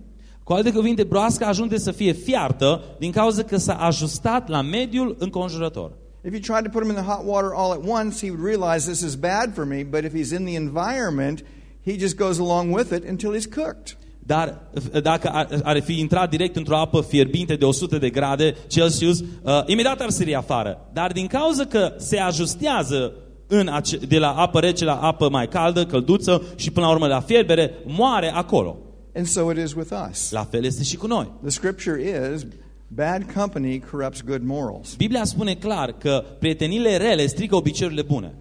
Cu alte cuvinte, broasca ajunge să fie fiartă din cauza că s-a ajustat la mediul înconjurător. If you tried to put him in the hot water all at once, he would realize this is bad for me, but if he's in the environment, he just goes along with it until he's cooked. Dar uh, dacă ar, ar fi intrat direct într-o apă fierbinte de 100 de grade Celsius, uh, imediat ar sări afară. Dar din cauza că se ajustează în ace- de la apă rece la apă mai caldă, călduță și până la urmă la fierbere, moare acolo. And so it is with us. La fel este și cu noi. The scripture is bad company corrupts good morals. Biblia spune clar că prietenile rele strică obiceiurile bune.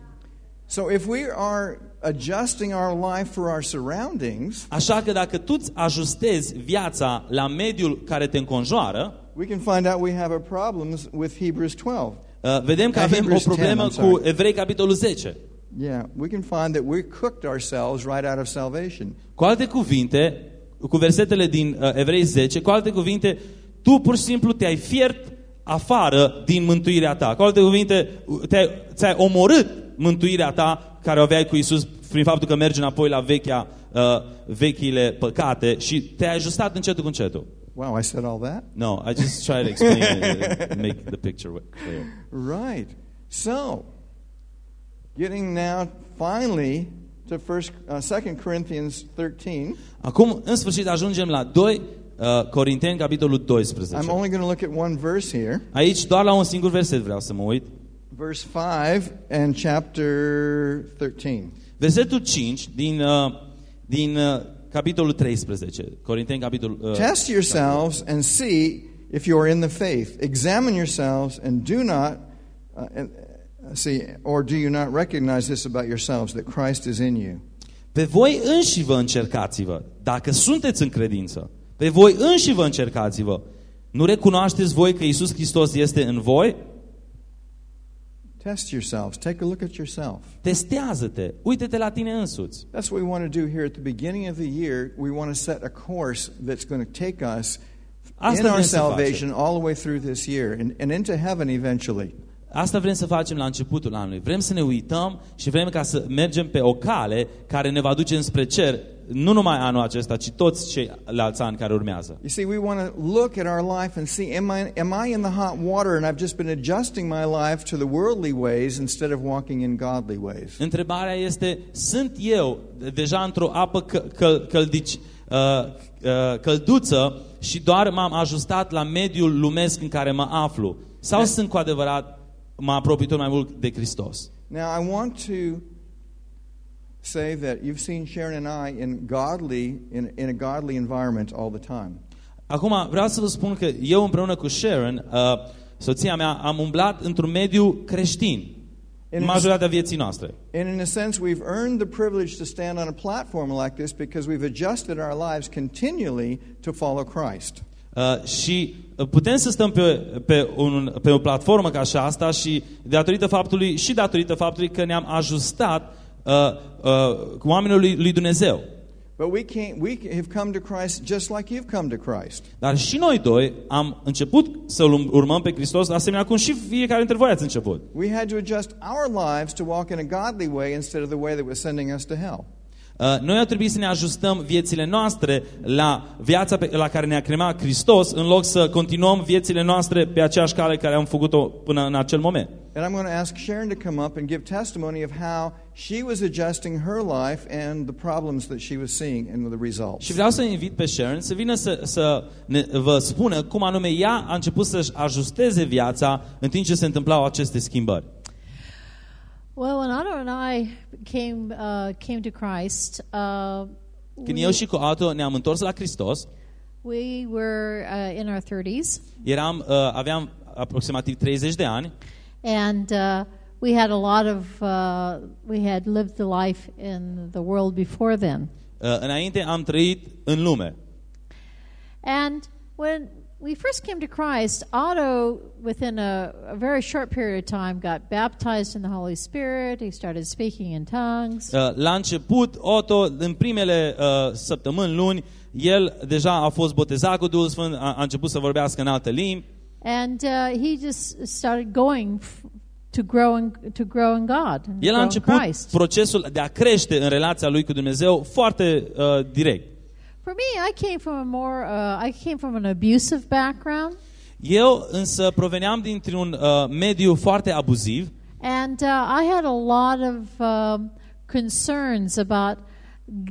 So if we are adjusting our life for our surroundings, Așa că dacă tu îți ajustezi viața la mediul care te înconjoară, we can find out we have a problems with Hebrews 12. uh, vedem că Uh, avem o Hebrews 10, problemă I'm sorry. cu Evrei capitolul 10. Yeah, we can find that we cooked ourselves right out of salvation. Cu alte cuvinte, cu versetele din uh, Evrei 10, cu alte cuvinte, tu pur și simplu te-ai fiert afară din mântuirea ta. Cu alte cuvinte, te-ai, ți-ai omorât mântuirea ta care o aveai cu Isus prin faptul că mergi înapoi la vechea, uh, vechile păcate și te-ai ajustat încetul cu încetul. Wow, I said all that? No, I just try to explain it, uh, <laughs> make the picture clear. Right. So, getting now finally to first uh, 2 Corinthians 13. Acum, în sfârșit, ajungem la 2 uh, Corinteni, capitolul 12. I'm only going to look at one verse here. Aici doar la un singur verset vreau să mă uit. Verse 5 and chapter 13. Versetul 5 din, uh, din uh, capitolul 13. Corinteni, capitolul... Uh, Test yourselves and see if you are in the faith. Examine yourselves and do not uh, and, uh, see or do you not recognize this about yourselves that Christ is in you. Pe voi înși vă încercați-vă, dacă sunteți în credință. Pe voi înși vă încercați-vă. Nu recunoașteți voi că Isus Hristos este în voi? Test yourselves. Take a look at yourself. Testează-te, uite-te la tine însuți. That's what we want to do here at the beginning of the year. We want to set a course that's going to take us Asta in our salvation all the way through this year and, and into heaven eventually. Asta vrem să facem la începutul anului. Vrem să ne uităm și vrem ca să mergem pe o cale care ne va duce înspre cer, nu numai anul acesta, ci toți ceilalți ani care urmează. You see, we want to look at our life and see am I, am I in the hot water and I've just been adjusting my life to the worldly ways instead of walking in godly ways? Întrebarea este, sunt eu deja într-o apă că, că, căldici, uh, uh, călduță și doar m-am ajustat la mediul lumesc în care mă aflu? Sau sunt cu adevărat, mă apropii tot mai mult de Hristos? Now, I want to say that you've seen Sharon and I in godly in, in a godly environment all the time. Acum vreau să vă spun că eu împreună cu Sharon, uh, soția mea, am umblat într-un mediu creștin. In a, majoritatea vieții noastre. and in a sense, we've earned the privilege to stand on a platform like this because we've adjusted our lives continually to follow Christ. Uh, și uh, putem să stăm pe, pe, un, pe o platformă ca și asta și datorită faptului, și datorită faptului că ne-am ajustat uh, uh, cu oamenilor lui, lui Dumnezeu. But we can't. We have come to Christ just like you've come to Christ. Dar și noi doi am început să-L urmăm pe Hristos, asemenea cum și fiecare dintre voi ați început. We had to adjust our lives to walk in a godly way instead of the way that was sending us to hell. Uh, Noi ar trebui să ne ajustăm viețile noastre la viața pe, la care ne-a cremat Hristos, în loc să continuăm viețile noastre pe aceeași cale care am făcut-o până în acel moment. And I'm going to ask Sharon to come up and give testimony of how she was adjusting her life and the problems that she was seeing and the results. Și vreau să invit pe Sharon să vină să, să ne, vă spună cum anume ea a început să-și ajusteze viața în timp ce se întâmplau aceste schimbări. Well, when Otto and I came uh, came to Christ, uh, Când we, eu și cu Otto ne-am întors la Hristos, we were uh, in our 30s, eram, uh, aveam aproximativ 30 de ani and uh, we had a lot of uh, we had lived the life in the world before then. Uh, Înainte am trăit în lume. And when we first came to Christ, Otto, within a, a very short period of time, got baptized in the Holy Spirit. He started speaking in tongues. Uh, La început, Otto, în primele uh, săptămâni, luni, el deja a fost botezat cu Duhul Sfânt, a, a început să vorbească în alte limbi And uh, he just started going f- to grow in, to grow in God, and El a grow in început Christ. procesul de a crește în relația lui cu Dumnezeu foarte uh, direct. For me, I came from a more uh, I came from an abusive background, Eu însă proveneam dintr-un uh, mediu foarte abuziv and uh, I had a lot of um, concerns about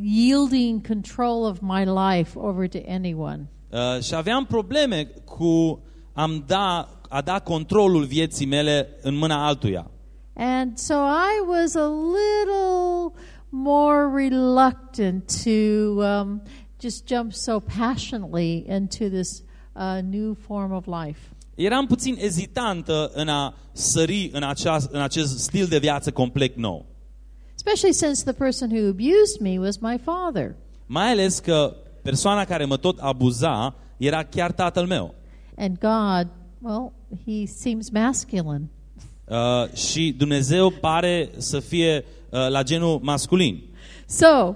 yielding control of my life over to anyone. uh, și aveam probleme cu am da, a da controlul vieții mele în mâna altuia. And so I was a little more reluctant to um, just jump so passionately into this uh, new form of life. Eram puțin ezitantă în a sări în, aceast, în acest stil de viață complet nou. Especially since the person who abused me was my father. Mai ales că persoana care mă tot abuza era chiar tatăl meu. And God, well, he seems masculine. Uh, și Dumnezeu pare să fie uh, la genul masculin. So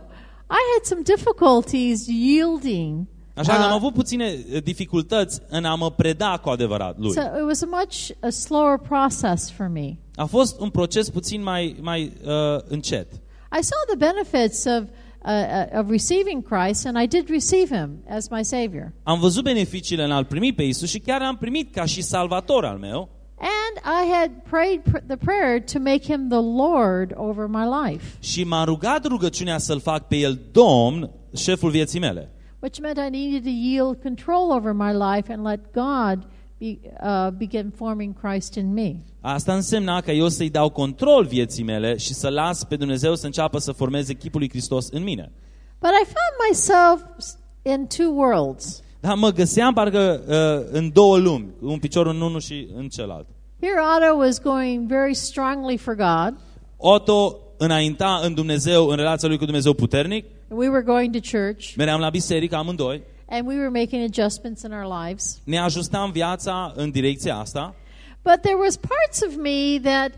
I had some difficulties yielding. Așa că am Uh, avut puține uh, dificultăți în a mă preda cu adevărat lui. so it was a much a slower process for me. A fost un proces puțin mai, mai uh, încet. I saw the benefits of uh, uh, of receiving Christ, and I did receive Him as my Savior. Am văzut beneficiile în a-L primi pe Isus și chiar am primit ca și salvator al meu And I had prayed pr- the prayer to make Him the Lord over my life, și m-a rugat rugăciunea să-L fac pe El Domn, șeful vieții mele. which meant I needed to yield control over my life and let God be, uh, begin forming Christ in me. Asta însemna că eu să-i dau control vieții mele și să las pe Dumnezeu să înceapă să formeze chipul lui Hristos în mine. But I found myself s- in two worlds. Dar mă găseam parcă uh, în două lumi, un picior în unul și în celălalt. Here, Otto was going very strongly for God, Otto înainta în Dumnezeu, în relația lui cu Dumnezeu puternic, and we were going to church, meream la biserică amândoi, and we were making adjustments in our lives. ne ajustam viața în direcția asta, But there was parts of me that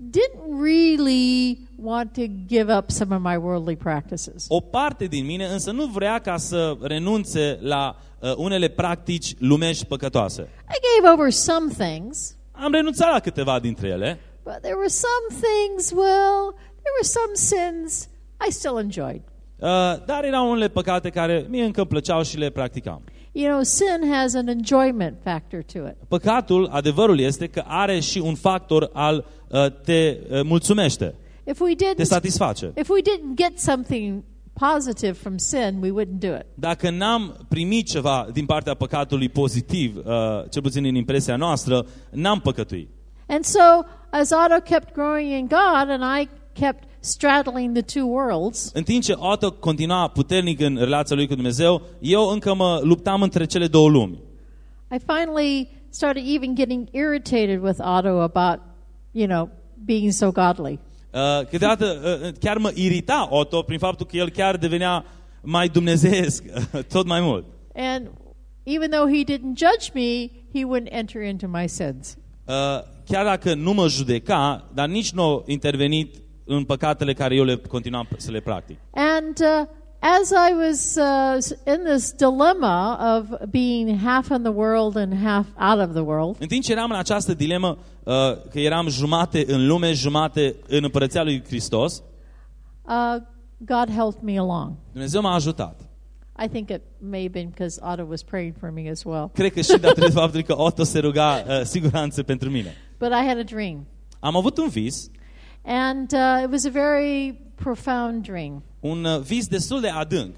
didn't really want to give up some of my worldly practices. o parte din mine însă nu vrea ca să renunțe la uh, unele practici lumești păcătoase. I gave over some things, Am renunțat la câteva dintre ele, but there were some things, well, there were some sins I still enjoyed. uh, dar erau unele păcate care mie încă îmi plăceau și le practicam. You know, sin has an enjoyment factor to it. Păcatul, adevărul este că are și un factor al uh, te uh, mulțumește, If we te didn't satisface. if we didn't get something positive from sin, we wouldn't do it. Dacă n-am primit ceva din partea păcatului pozitiv, uh, cel puțin în impresia noastră, n-am păcătuit. And so, as Otto kept growing in God and I kept straddling the two worlds, În timp ce Otto continua puternic în relația lui cu Dumnezeu, eu încă mă luptam între cele două lumi. I finally started even getting irritated with Otto about, you know, being so godly. Uh, câteodată uh, chiar mă irita Otto prin faptul că el chiar devenea mai dumnezeiesc tot mai mult. And even though he didn't judge me, he wouldn't enter into my sins. Uh, chiar dacă nu mă judeca, dar nici nu a intervenit în păcatele care eu le continuam să le practic. And uh, as I was uh, in this dilemma of being half in the world and half out of the world, În timp ce eram în această dilemă uh, că eram jumate în lume, jumate în împărăția lui Hristos, uh, God helped me along. Dumnezeu m-a ajutat. I think it may have been because Otto was praying for me as well. Cred că și <laughs> datorită faptului că Otto se ruga uh, siguranță pentru mine. But I had a dream. Am avut un vis, And uh, it was a very profound dream. un uh, vis destul de adânc.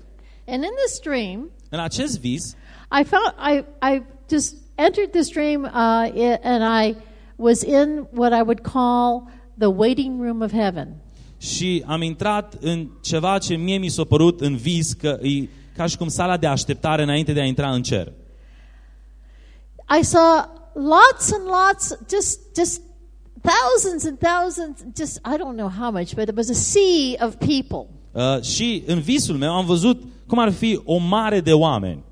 And in this dream, În acest vis, I found I I just entered this dream, uh, i and I was in what I would call the waiting room of heaven. și am intrat în ceva ce mie mi s-a părut în vis că e ca și cum sala de așteptare înainte de a intra în cer. I saw lots and lots, just just thousands and thousands, just I don't know how much, but it was a sea of people. Uh, și în visul meu am văzut cum ar fi o mare de oameni.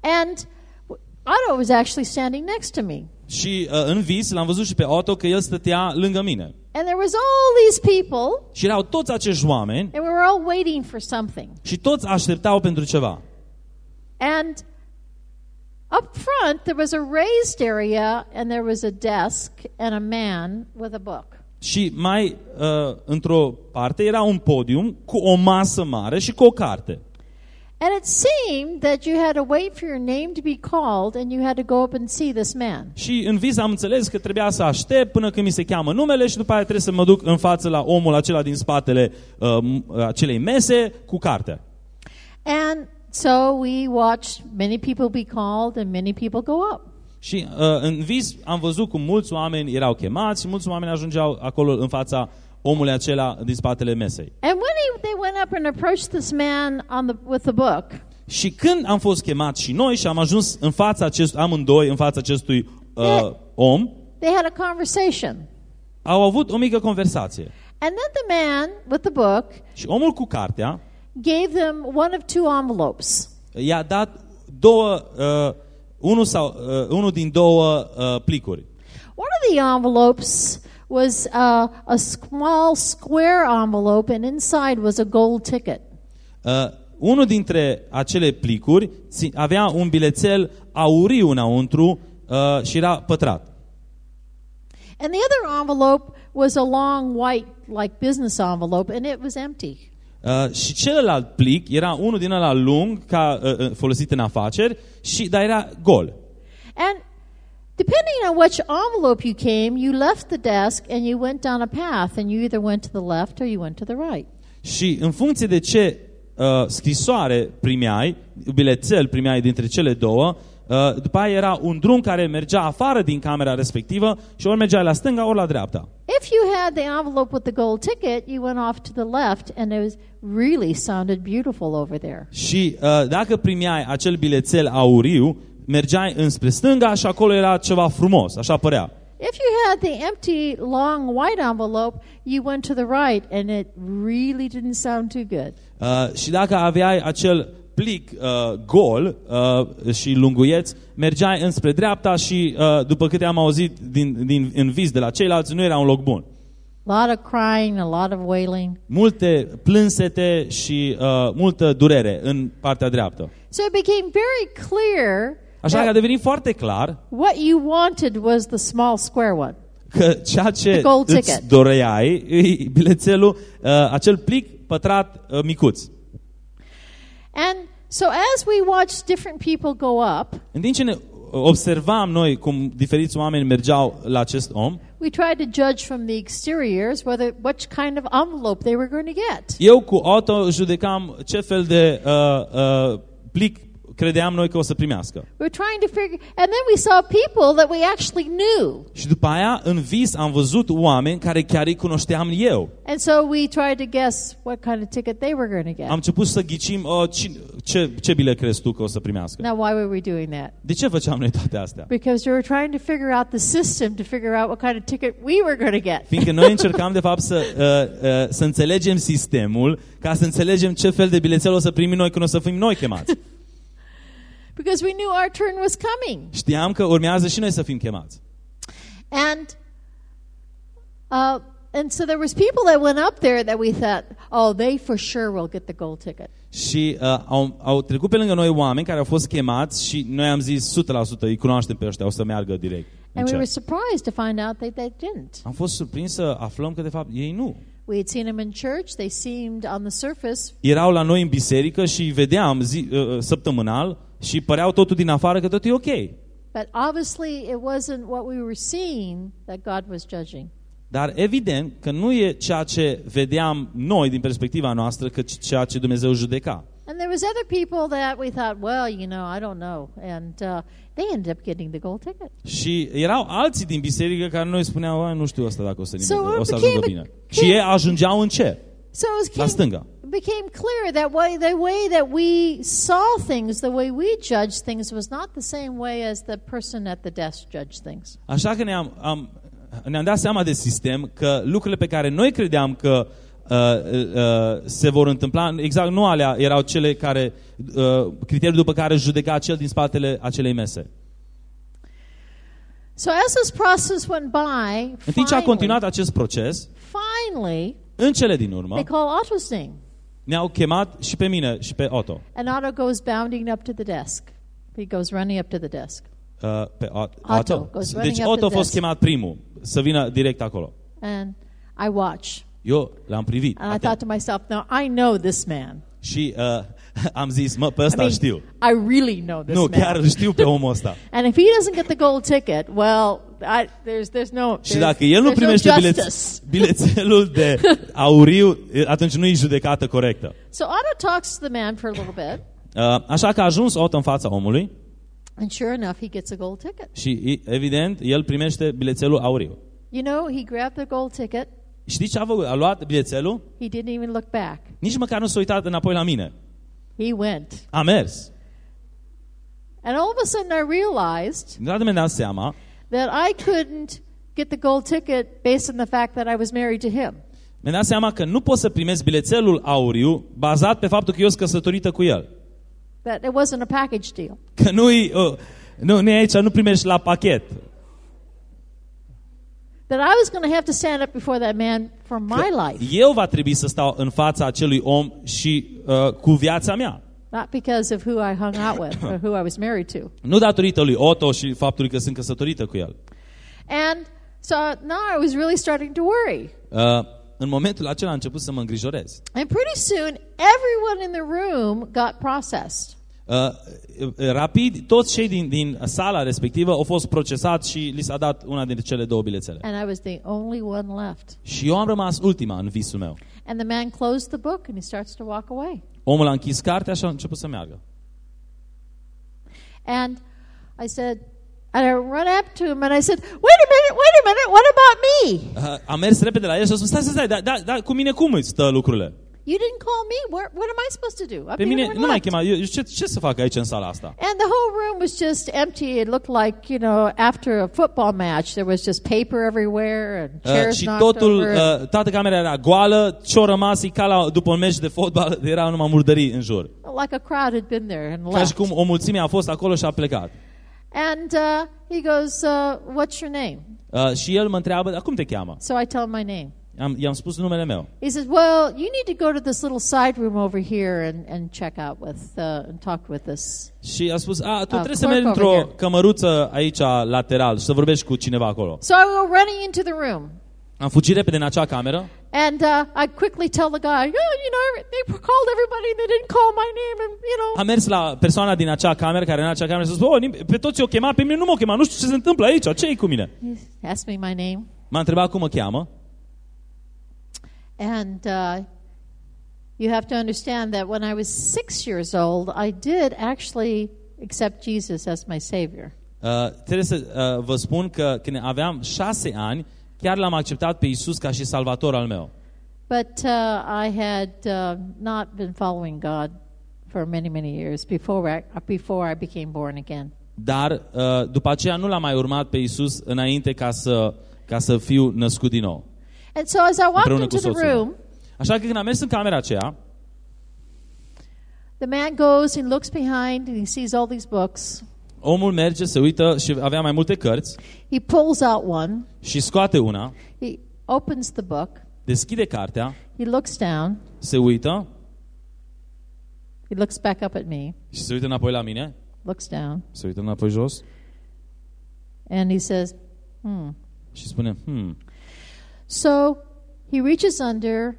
And Otto was actually standing next to me. Și uh, în vis l-am văzut și pe Otto că el stătea lângă mine. And there was all these people, Și erau toți acești oameni and we were all waiting for something. și toți așteptau pentru ceva. And up front, there was a raised area, and there was a desk and a man with a book. Și mai uh, într-o parte era un podium cu o masă mare și cu o carte. And it seemed that you had to wait for your name to be called, and you had to go up and see this man. Și în vis am înțeles că trebuia să aștept până când mi se cheamă numele și după aia trebuie să mă duc în față la omul acela din spatele uh, m- acelei mese cu cartea. And so we watched many people be called, and many people go up. Și uh, în vis am văzut cum mulți oameni erau chemați și mulți oameni ajungeau acolo în fața omului acela din spatele mesei. And when he, they went up and approached this man on the, with the book, Și când am fost chemați și noi și am ajuns în fața acest, amândoi în fața acestui uh, om, they had a conversation. au avut o mică conversație. And then the man with the book Și omul cu cartea gave them one of two envelopes. i-a dat două, uh, unul, sau, uh, unul din două uh, plicuri. One of the envelopes was uh, a small square envelope, and inside was a gold ticket. Uh, unul dintre acele plicuri ți- avea un bilețel auriu înăuntru uh, și era pătrat. And the other envelope was a long white, like business envelope, and it was empty. Uh, și celălalt plic era unul din ăla lung, ca, uh, uh, folosit în afaceri, și, dar era gol. And depending on which envelope you came, you left the desk and you went down a path, and you either went to the left or you went to the right. Și în funcție de ce uh, scrisoare primeai, bilețel primeai dintre cele două, uh, după aia era un drum care mergea afară din camera respectivă și ori mergeai la stânga, ori la dreapta. If you had the envelope with the gold ticket, you went off to the left, and it was really sounded beautiful over there. Și uh, dacă primeai acel bilețel auriu, mergeai înspre stânga și acolo era ceva frumos, așa părea. If you had the empty, long white envelope, you went to the right, and it really didn't sound too good. Uh, și dacă aveai acel plic uh, gol uh, și lunguieț, mergeai înspre dreapta și, uh, după câte am auzit din, din, în vis de la ceilalți, nu era un loc bun. A lot of crying, a lot of wailing. Multe plânsete și uh, multă durere în partea dreaptă. So it became very clear Așa că a that devenit foarte clar what you wanted was the small square one. că ceea ce The gold îți ticket. doreai, e bilețelul, uh, acel plic pătrat uh, micuț. And so as we watched different people go up, În timp ce ne observam noi cum diferiți oameni mergeau la acest om, we tried to judge from the exteriors whether which kind of envelope they were going to get. eu cu Otto judecam ce fel de uh, uh, plic credeam noi că o să primească. We were trying to figure, and then we saw people that we actually knew. Și după aia, în vis, am văzut oameni care chiar îi cunoșteam eu. And so we tried to guess what kind of ticket they were going to get. Am început să ghicim oh, cine, ce, ce bilet crezi tu că o să primească. Now, why were we doing that? De ce făceam noi toate astea? Because we were trying to figure out the system to figure out what kind of ticket we were going to get. Fiindcă noi încercam, de fapt, să, uh, uh, să înțelegem sistemul, ca să înțelegem ce fel de bilețel o să primim noi când o să fim noi chemați. Because we knew our turn was coming. Știam că urmează și noi să fim chemați. And uh, and so there was people that went up there that we thought, oh, they for sure will get the gold ticket. Și uh, au, au trecut pe lângă noi oameni care au fost chemați și noi am zis 100% îi cunoaștem pe ăștia, o să meargă direct. în And we cer. were surprised to find out that they didn't. Am fost surprins să aflăm că de fapt ei nu. We had seen them in church. They seemed on the surface Erau la noi în biserică și îi vedeam zi, uh, săptămânal și păreau totul din afară că tot e ok. But obviously, it wasn't what we were seeing that God was judging. Dar evident că nu e ceea ce vedeam noi din perspectiva noastră, că ceea ce Dumnezeu judeca. And there was other people that we thought, well, you know, I don't know, and uh, they ended up getting the gold ticket. Și erau alții din biserică care noi spuneau, "Ai, nu știu asta dacă o să, So nimeni, it o să became ajungă a- bine. Și ei ajungeau în cer? So it La became, stânga. It became clear that way, the way that we saw things, the way we judged things, was not the same way as the person at the desk judged things. Așa că ne-am, am, ne-am dat seama de sistem că lucrurile pe care noi credeam că uh, uh, se vor întâmpla, exact nu alea erau cele care, uh, criteriul după care judeca cel din spatele acelei mese. So as this process went by, În timp ce a finally, continuat acest proces, finally, în cele din urmă, they call Otto's name. Ne-au chemat și pe mine și pe Otto. And Otto goes bounding up to the desk. He goes running up to the desk. Uh, pe Ot- Otto Otto. goes running Deci up Otto a the fost desk. chemat primul să vină direct acolo. And I watch. Eu l-am privit. And I atent. thought to myself, now I know this man. Și uh, <laughs> am zis, mă, pe I ăsta mean, știu. I really know this Nu, man. chiar îl știu pe omul ăsta. <laughs> And if he doesn't get the gold ticket, well, I, there's there's no Și there's- dacă el nu there's primește no bilet, justice. <laughs> bilețelul de auriu, atunci nu e judecată corectă. So Otto talks to the man for a little bit, Uh, Așa că a ajuns Otto în fața omului and sure enough, he gets a gold ticket. și, evident, el primește bilețelul auriu. You know, he grabbed the gold ticket. Știți ce a făcut? A luat bilețelul, He didn't even look back. nici măcar nu s-a uitat înapoi la mine. He went. A mers. And all of a sudden, I realized Deodată mi-am dat seama that I couldn't get the gold ticket based on the fact that I was married to him. Mi-am dat seama că nu pot să primesc bilețelul auriu bazat pe faptul că eu sunt căsătorită cu el. That it wasn't a package deal. Că nu-i, uh, nu, nu e aici, nu primești la pachet. That I was going to have to stand up before that man for my life, Eu va trebui să stau în fața acelui om și uh, cu viața mea. not because of who I hung out with or who I was married to. <coughs> Nu datorită lui Otto și faptului că sunt căsătorită cu el. And so now I was really starting to worry. Uh, în momentul acela am început să mă îngrijorez. And pretty soon, everyone in the room got processed. Uh, rapid, toți cei din, din sala respectivă au fost procesați și li s-a dat una dintre cele două bilețele. And I was the only one left. Și eu am rămas ultima în visul meu. And the man closed the book and he starts to walk away. Omul a închis cartea și a început să meargă. And I said, and I run up to him and I said, wait a minute, wait a minute, what about me? Uh, am mers repede la el și a spus, stai, stai, stai, dar da, da, cu mine cum îți stă lucrurile? You didn't call me. Where, what am I supposed to do? Up Pe here mine we're nu m-ai left. chemat. Eu, eu ce, ce să fac aici în sala asta? And the whole room was just empty. It looked like, you know, after a football match, there was just paper everywhere and Uh, chairs și knocked totul, over. uh, toată camera era goală, ce-o rămas e ca la, după un meci de fotbal, <laughs> era numai murdării în jur. like a crowd had been there and Ca și left. cum o mulțime a fost acolo și a plecat. And uh, he goes, uh, what's your name? Uh, și el mă întreabă, dar cum te cheamă? So I tell him my name. Am, i-am spus numele meu. He says, well, you need to go to this little side room over here and, and check out with, uh, and talk with this. Și a spus, a, tu Ah, trebuie să clerk mergi over într-o here. cămăruță aici lateral și să vorbești cu cineva acolo. So I go running into the room. Am fugit repede în acea cameră And uh, I quickly tell the guy, oh, you know, they called everybody and they didn't call my name. And, you know, Am mers la persoana din acea cameră, care era în acea cameră, și a spus, oh, nim- pe toți o chema, pe mine nu m-au chemat, nu știu ce se întâmplă aici, ce e cu mine? he asked me my name. M-a întrebat cum mă cheamă And uh, you have to understand that when I was six years old, I did actually accept Jesus as my Savior. Uh, trebuie să uh, vă spun că când aveam șase ani, chiar l-am acceptat pe Isus ca și salvator al meu. But uh, I had uh, not been following God for many, many years before I, before I became born again. Dar uh, după aceea nu l-am mai urmat pe Isus înainte ca să, ca să fiu născut din nou. And so as I walked Împreună into cu the soțul meu. room, Așa că când am mers în camera aceea, the man goes and looks behind and he sees all these books. omul merge, se uită și avea mai multe cărți He pulls out one. și scoate una, He opens the book. deschide cartea, He looks down. se uită He looks back up at me. și se uită înapoi la mine, Looks down. se uită înapoi jos And he says, hmm. și spune, hmm, So he reaches under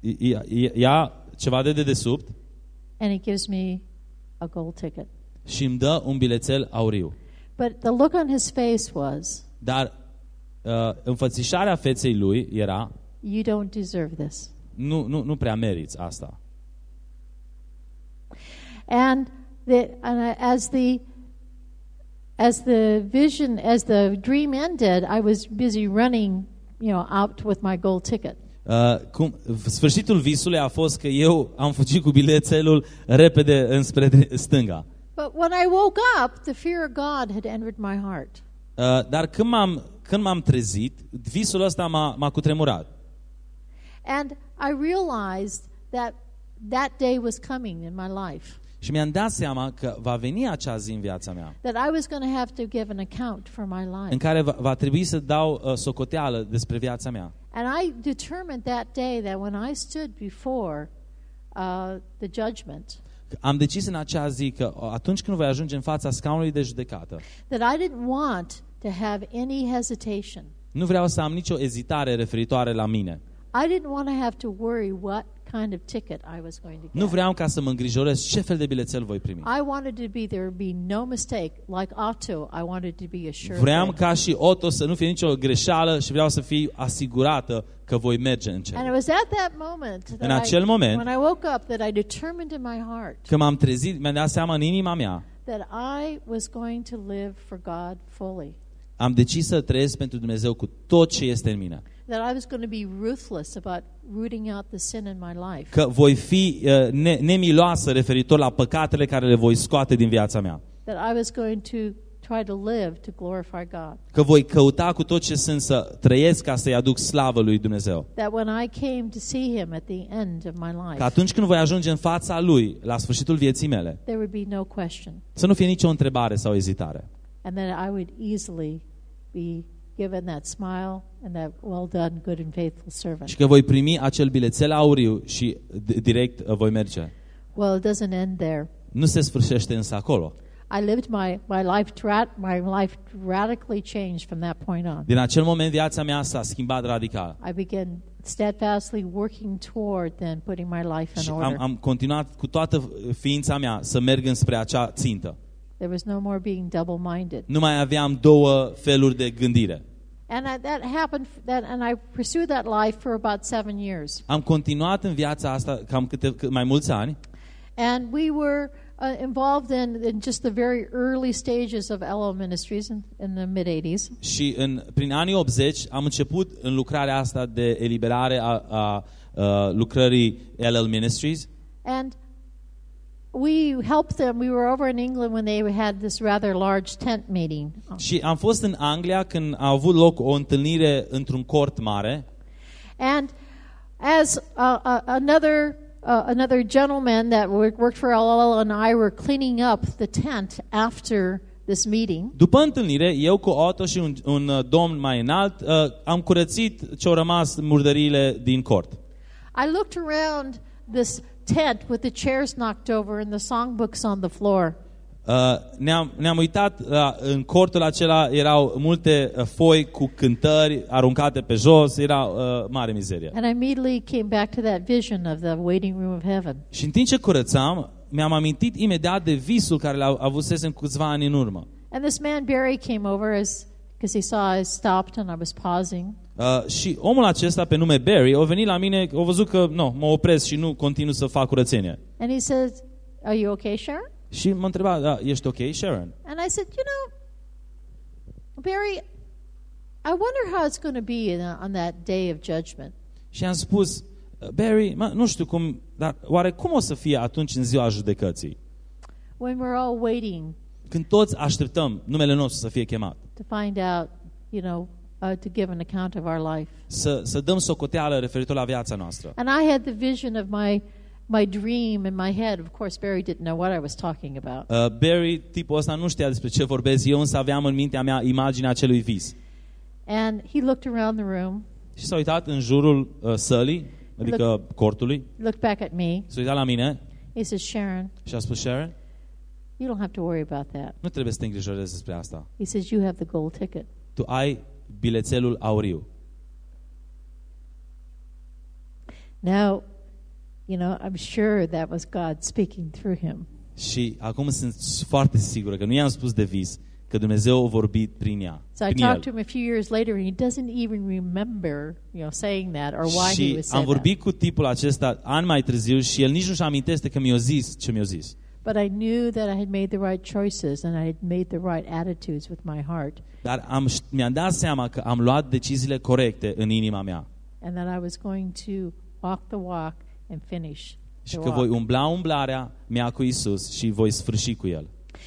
ia, ia- ia ceva de dedesubt and he gives me a gold ticket. și îmi dă un bilețel auriu. But the look on his face was, Dar uh, înfățișarea feței lui era, You don't deserve this. nu, nu, nu prea meriți asta. And, the, and I- as the as the vision, as the dream ended, I was busy running, you know, out with my gold ticket. Uh, cum, sfârșitul visului a fost că eu am fugit cu bilețelul repede înspre dre- stânga. But when I woke up, the fear of God had entered my heart. Uh, dar când m-am, când m-am trezit, visul ăsta m-a, m-a cutremurat. And I realized that that day was coming in my life. Și mi-am dat seama că va veni acea zi în viața mea, That I was going to have to give an account for my în life. care va, va trebui să dau uh, socoteală despre viața mea. And I determined that day that when I stood before uh, the judgment, Am decis în acea zi că uh, atunci când voi ajunge în fața scaunului de judecată, that I didn't want to have any hesitation. nu vreau să am nicio ezitare referitoare la mine. I didn't want to have to worry what kind of ticket I was going to Nu get. vreau ca să mă îngrijorez ce fel de bilețel voi primi. I wanted to be there would be no mistake. Like Otto, I wanted to be assured. Vreau thing. ca și Otto să nu fie nicio greșeală și vreau să fiu asigurată că voi merge în And it cer. was at that moment that În I, acel moment- when I woke up that I determined in my heart Când m-am trezit, mi-am dat seama în inima mea, that I was going to live for God fully. am decis să trăiesc pentru Dumnezeu cu tot ce este în mine. That I was going to be ruthless about rooting out the sin in my life. Că voi fi uh, ne- nemiloasă referitor la păcatele care le voi scoate din viața mea. That I was going to try to live to glorify God. Că voi căuta cu tot ce sunt să trăiesc ca să-i aduc slavă lui Dumnezeu. That when I came to see Him at the end of my Că life, atunci când voi ajunge în fața lui, la sfârșitul vieții mele, there would be no question. să nu fie nicio întrebare sau ezitare. And that I would easily be given that smile and that well done, good and faithful servant. Și că voi primi acel bilețel auriu și d- direct uh, voi merge. Well, it doesn't end there. Nu se sfârșește însă acolo. I lived my, my life tra- my life radically changed from that point on. Din acel moment viața mea s-a schimbat radical. I began steadfastly working toward then putting my life Și in am, order. am continuat cu toată ființa mea să merg înspre acea țintă. There was no more being double-minded. Nu mai aveam două feluri de gândire. And I, that happened that and I pursued that life for about 7 years. Am continuat în viața asta cam câte, cât mai mulți ani And we were uh, involved in, in just the very early stages of LO Ministries in, in the mid 80s. și în, prin anii 80 am început în lucrarea asta de eliberare a, a, a lucrării LL Ministries And we helped them. We were over in England when they had this rather large tent meeting. și am fost în Anglia când a avut loc o întâlnire într-un cort mare And as uh, uh, another uh, another gentleman that worked worked for LL and I were cleaning up the tent after this meeting, După întâlnire, eu cu Otto și un, un uh, domn mai înalt uh, am curățit ce au rămas murdăriile din cort. I looked around this tent with the chairs knocked over and the songbooks on the floor. Uh, ne-am, ne-am uitat, la, în cortul acela erau multe uh, foi cu cântări aruncate pe jos, era uh, mare mizerie. And I immediately came back to that vision of the waiting room of heaven. Și în timp ce curățam, mi-am amintit imediat de visul care l-a avusesem câțiva ani în urmă. And this man Barry came over as because he saw I stopped and I was pausing. Uh, și omul acesta, pe nume Barry, a venit la mine, a văzut că nu, mă opresc și nu continu să fac curățenie. And he says, Are you okay, Sharon? Și mă întreba, da, ești ok, Sharon? And I said, You know, Barry, I wonder how it's going to be in, on that day of judgment. Și am spus, Barry, mă, nu știu cum, dar oare cum o să fie atunci în ziua judecății? When we're all waiting Când toți așteptăm numele nostru să fie chemat, to find out, you know, uh, to give an account of our life. să, să dăm socoteală referitor la viața noastră. And I had the vision of my my dream in my head. Of course, Barry didn't know what I was talking about. Uh, Barry, tipul ăsta, nu știa despre ce vorbesc, eu însă aveam în mintea mea imaginea acelui vis. And he looked around the room, Și s-a uitat în jurul uh, sălii, adică cortului, looked back at me. s-a uitat la mine He says, Sharon, și a spus, Sharon, you don't have to worry about that. nu trebuie să te îngrijorezi despre asta. He says, you have the gold ticket. Tu ai bilețelul auriu. Now, you know, I'm sure that was God speaking through him. Și acum sunt foarte sigură că nu i-am spus de vis, că Dumnezeu a vorbit prin ea. So I prin talked to el. him a few years later, and he doesn't even remember, you know, saying that or why he Și was am said vorbit cu tipul acesta ani mai târziu și el nici nu-și amintește că mi-a zis ce mi-a zis. That. But I knew that I had made the right choices and I had made the right attitudes with my heart, Dar am, ș- mi-am dat seama că am luat deciziile corecte în inima mea. and that I was going to walk the walk and finish Și the că voi walk. umbla umblarea mea cu Isus și voi sfârși cu El.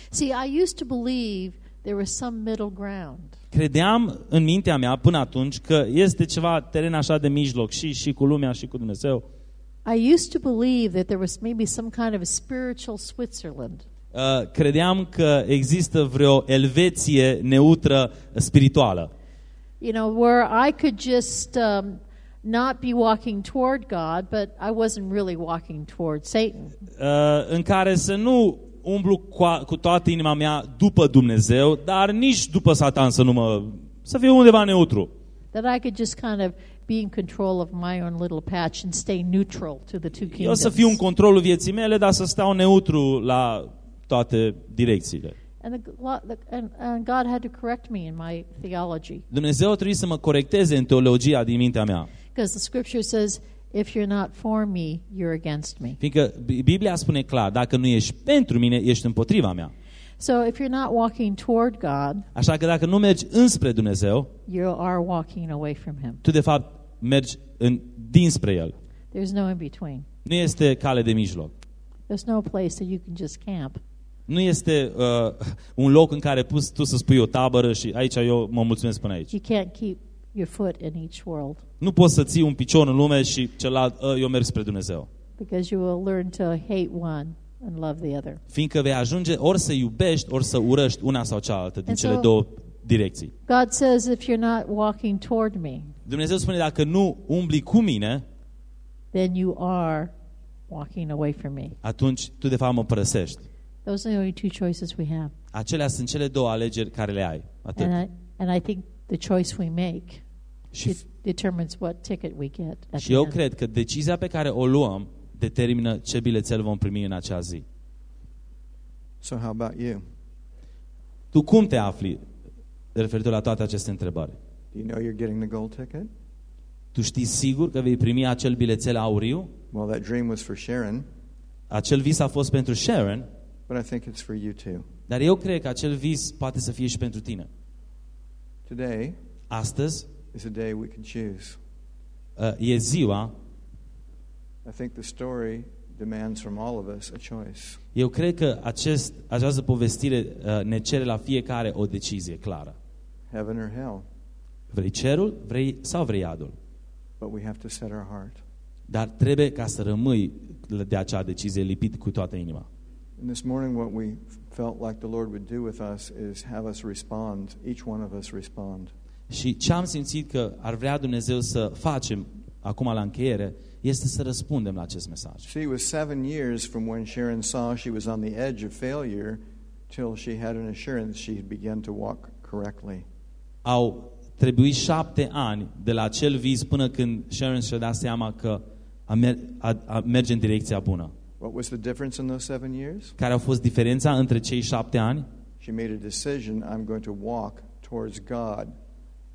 See, I used to believe there was some middle ground. Credeam în mintea mea până atunci că este ceva teren așa de mijloc și, și cu lumea și cu Dumnezeu. I used to believe that there was maybe some kind of a spiritual Switzerland. Uh, credeam că există vreo Elveție neutră spirituală. you know, where I could just um, not be walking toward God, but I wasn't really walking toward Satan. uh, în care să nu umblu cu, a- cu toată inima mea după Dumnezeu, dar nici după Satan să nu mă... să fiu undeva neutru. That I could just kind of be in control of my own little patch and stay neutral to the two Eu kingdoms. să fiu în controlul vieții mele, dar să stau neutru la toate direcțiile. and, the, the, and, and God had to correct me in my theology Dumnezeu a trebuit să mă corecteze în teologia din mintea mea. because the scripture says, if you're not for me, you're against me. Fiindcă Bi- Biblia spune clar, dacă nu ești pentru mine, ești împotriva mea. So if you're not walking toward God, Așa că dacă nu mergi înspre Dumnezeu, you are walking away from Him. tu de fapt mergi în, dinspre El. There's no in between. Nu este cale de mijloc. There's no place that you can just camp. Nu este uh, un loc în care pus, tu să spui o tabără și aici eu mă mulțumesc până aici. You can't keep your foot in each world Nu poți să ții un picior în lume și celălalt, uh, eu merg spre Dumnezeu. because you will learn to hate one and love the other. Fiindcă vei ajunge ori să iubești, ori să urăști una sau cealaltă din And cele so- două direcții. God says, if you're not walking toward me, Dumnezeu spune, dacă nu umbli cu mine, then you are walking away from me. atunci tu de fapt mă părăsești. Those are the only two choices we have. Acelea sunt cele două alegeri care le ai. Atât. And I, and I think the choice we make Și, it determines what ticket we get. At și the eu end. cred că decizia pe care o luăm determină ce bilețel vom primi în acea zi. So, how about you? Tu cum te afli referitor la toate aceste întrebări? Do you know you're getting the gold ticket? Tu știi sigur că vei primi acel bilețel auriu? Well, that dream was for Sharon, Acel vis a fost pentru Sharon, but I think it's for you too. dar eu cred că acel vis poate să fie și pentru tine. Today Astăzi is a day we can choose. uh, e ziua, I think the story demands from all of us a choice. eu cred că acest, această povestire uh, ne cere la fiecare o decizie clară. Heaven or hell. Vrei cerul vrei, sau vrei iadul? But we have to set our heart. Dar trebuie ca să rămâi de acea decizie lipit cu toată inima. And this morning, what we felt like the Lord would do with us is have us respond, each one of us respond. Și ce am simțit că ar vrea Dumnezeu să facem acum la încheiere este să răspundem la acest mesaj. See, it was seven years from when Sharon saw she was on the edge of failure till she had an assurance she had begun to walk correctly. Au trebuit șapte ani de la acel vis până când Sharon și-a dat seama că a, mer- a, a merge în direcția bună. What was the difference in those seven years? Care a fost diferența între cei șapte ani? She made a decision I'm going to walk towards God.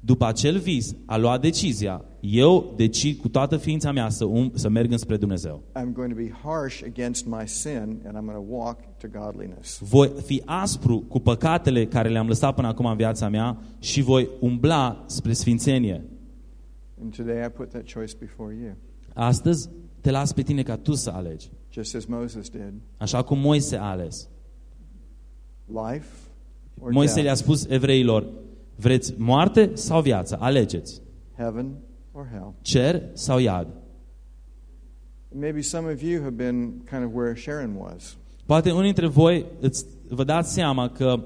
După acel vis, a luat decizia, eu decid cu toată ființa mea să, um, să merg înspre Dumnezeu. I'm going to be harsh against my sin and I'm going to walk to godliness. Voi fi aspru cu păcatele care le-am lăsat până acum în viața mea și voi umbla spre sfințenie. And today I put that choice before you, Astăzi te las pe tine ca tu să alegi. just as Moses did. Așa cum Moise a ales. Life or Moise le-a death, spus evreilor, vreți moarte sau viață? Alegeți. heaven or hell. Cer sau iad? Maybe some of you have been kind of where Sharon was. Poate unii dintre voi îți, vă dați seama că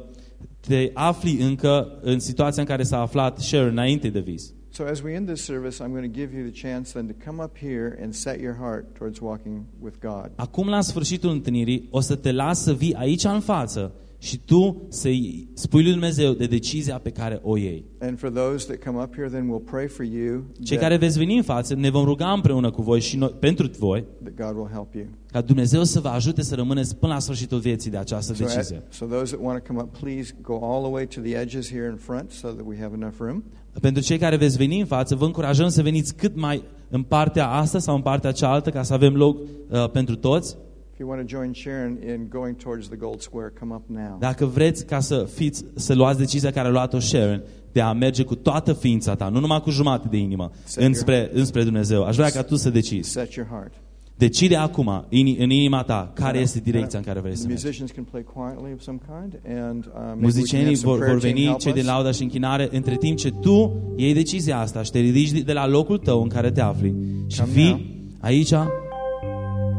te afli încă în situația în care s-a aflat Sharon înainte de vis. So as we end this service, I'm going to give you the chance then to come up here and set your heart towards walking with God. Acum, la sfârșitul întâlnirii, o să te las să vii aici în față și tu să-i spui lui Dumnezeu de decizia pe care o iei. And for those that come up here, then we'll pray for you Cei that, care veți veni în față, ne vom ruga împreună cu voi și noi, pentru voi, that God will help you. ca Dumnezeu să vă ajute să rămâneți până la sfârșitul vieții de această So, at- decizie. so those that want to come up, please go all the way to the edges here in front so that we have enough room. Pentru cei care veți veni în față, vă încurajăm să veniți cât mai în partea asta sau în partea cealaltă, ca să avem loc uh, pentru toți. If you want to join Sharon in going towards the gold square, come up now. Dacă vreți ca să fiți, să luați decizia care a luat-o Sharon, de a merge cu toată ființa ta, nu numai cu jumătate de inimă, înspre, înspre Dumnezeu. Aș vrea ca tu să decizi. Set your heart. Decide acum, in, în inima ta, care este direcția în care vrei să The mergi. musicians can play quietly of some kind, and uh, maybe we can have Muzicienii some vor, prayer vor team veni, help cei din us. lauda și închinare, între timp ce tu iei decizia asta și te ridici de la locul tău în care te afli și Cam vii now. aici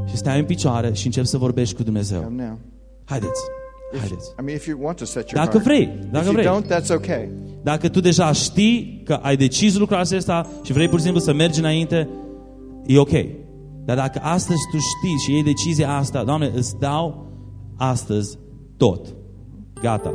și stai în picioare și începi să vorbești cu Dumnezeu. Come now. Haideți, If- haideți. I mean, if you want to set your Dacă heart. vrei, dacă if you vrei. don't, that's okay. Dacă tu deja știi că ai decis lucrul acesta și vrei pur și simplu să mergi înainte, e ok. Dar dacă astăzi tu știi și iei decizia asta, Doamne, îți dau astăzi tot. Gata.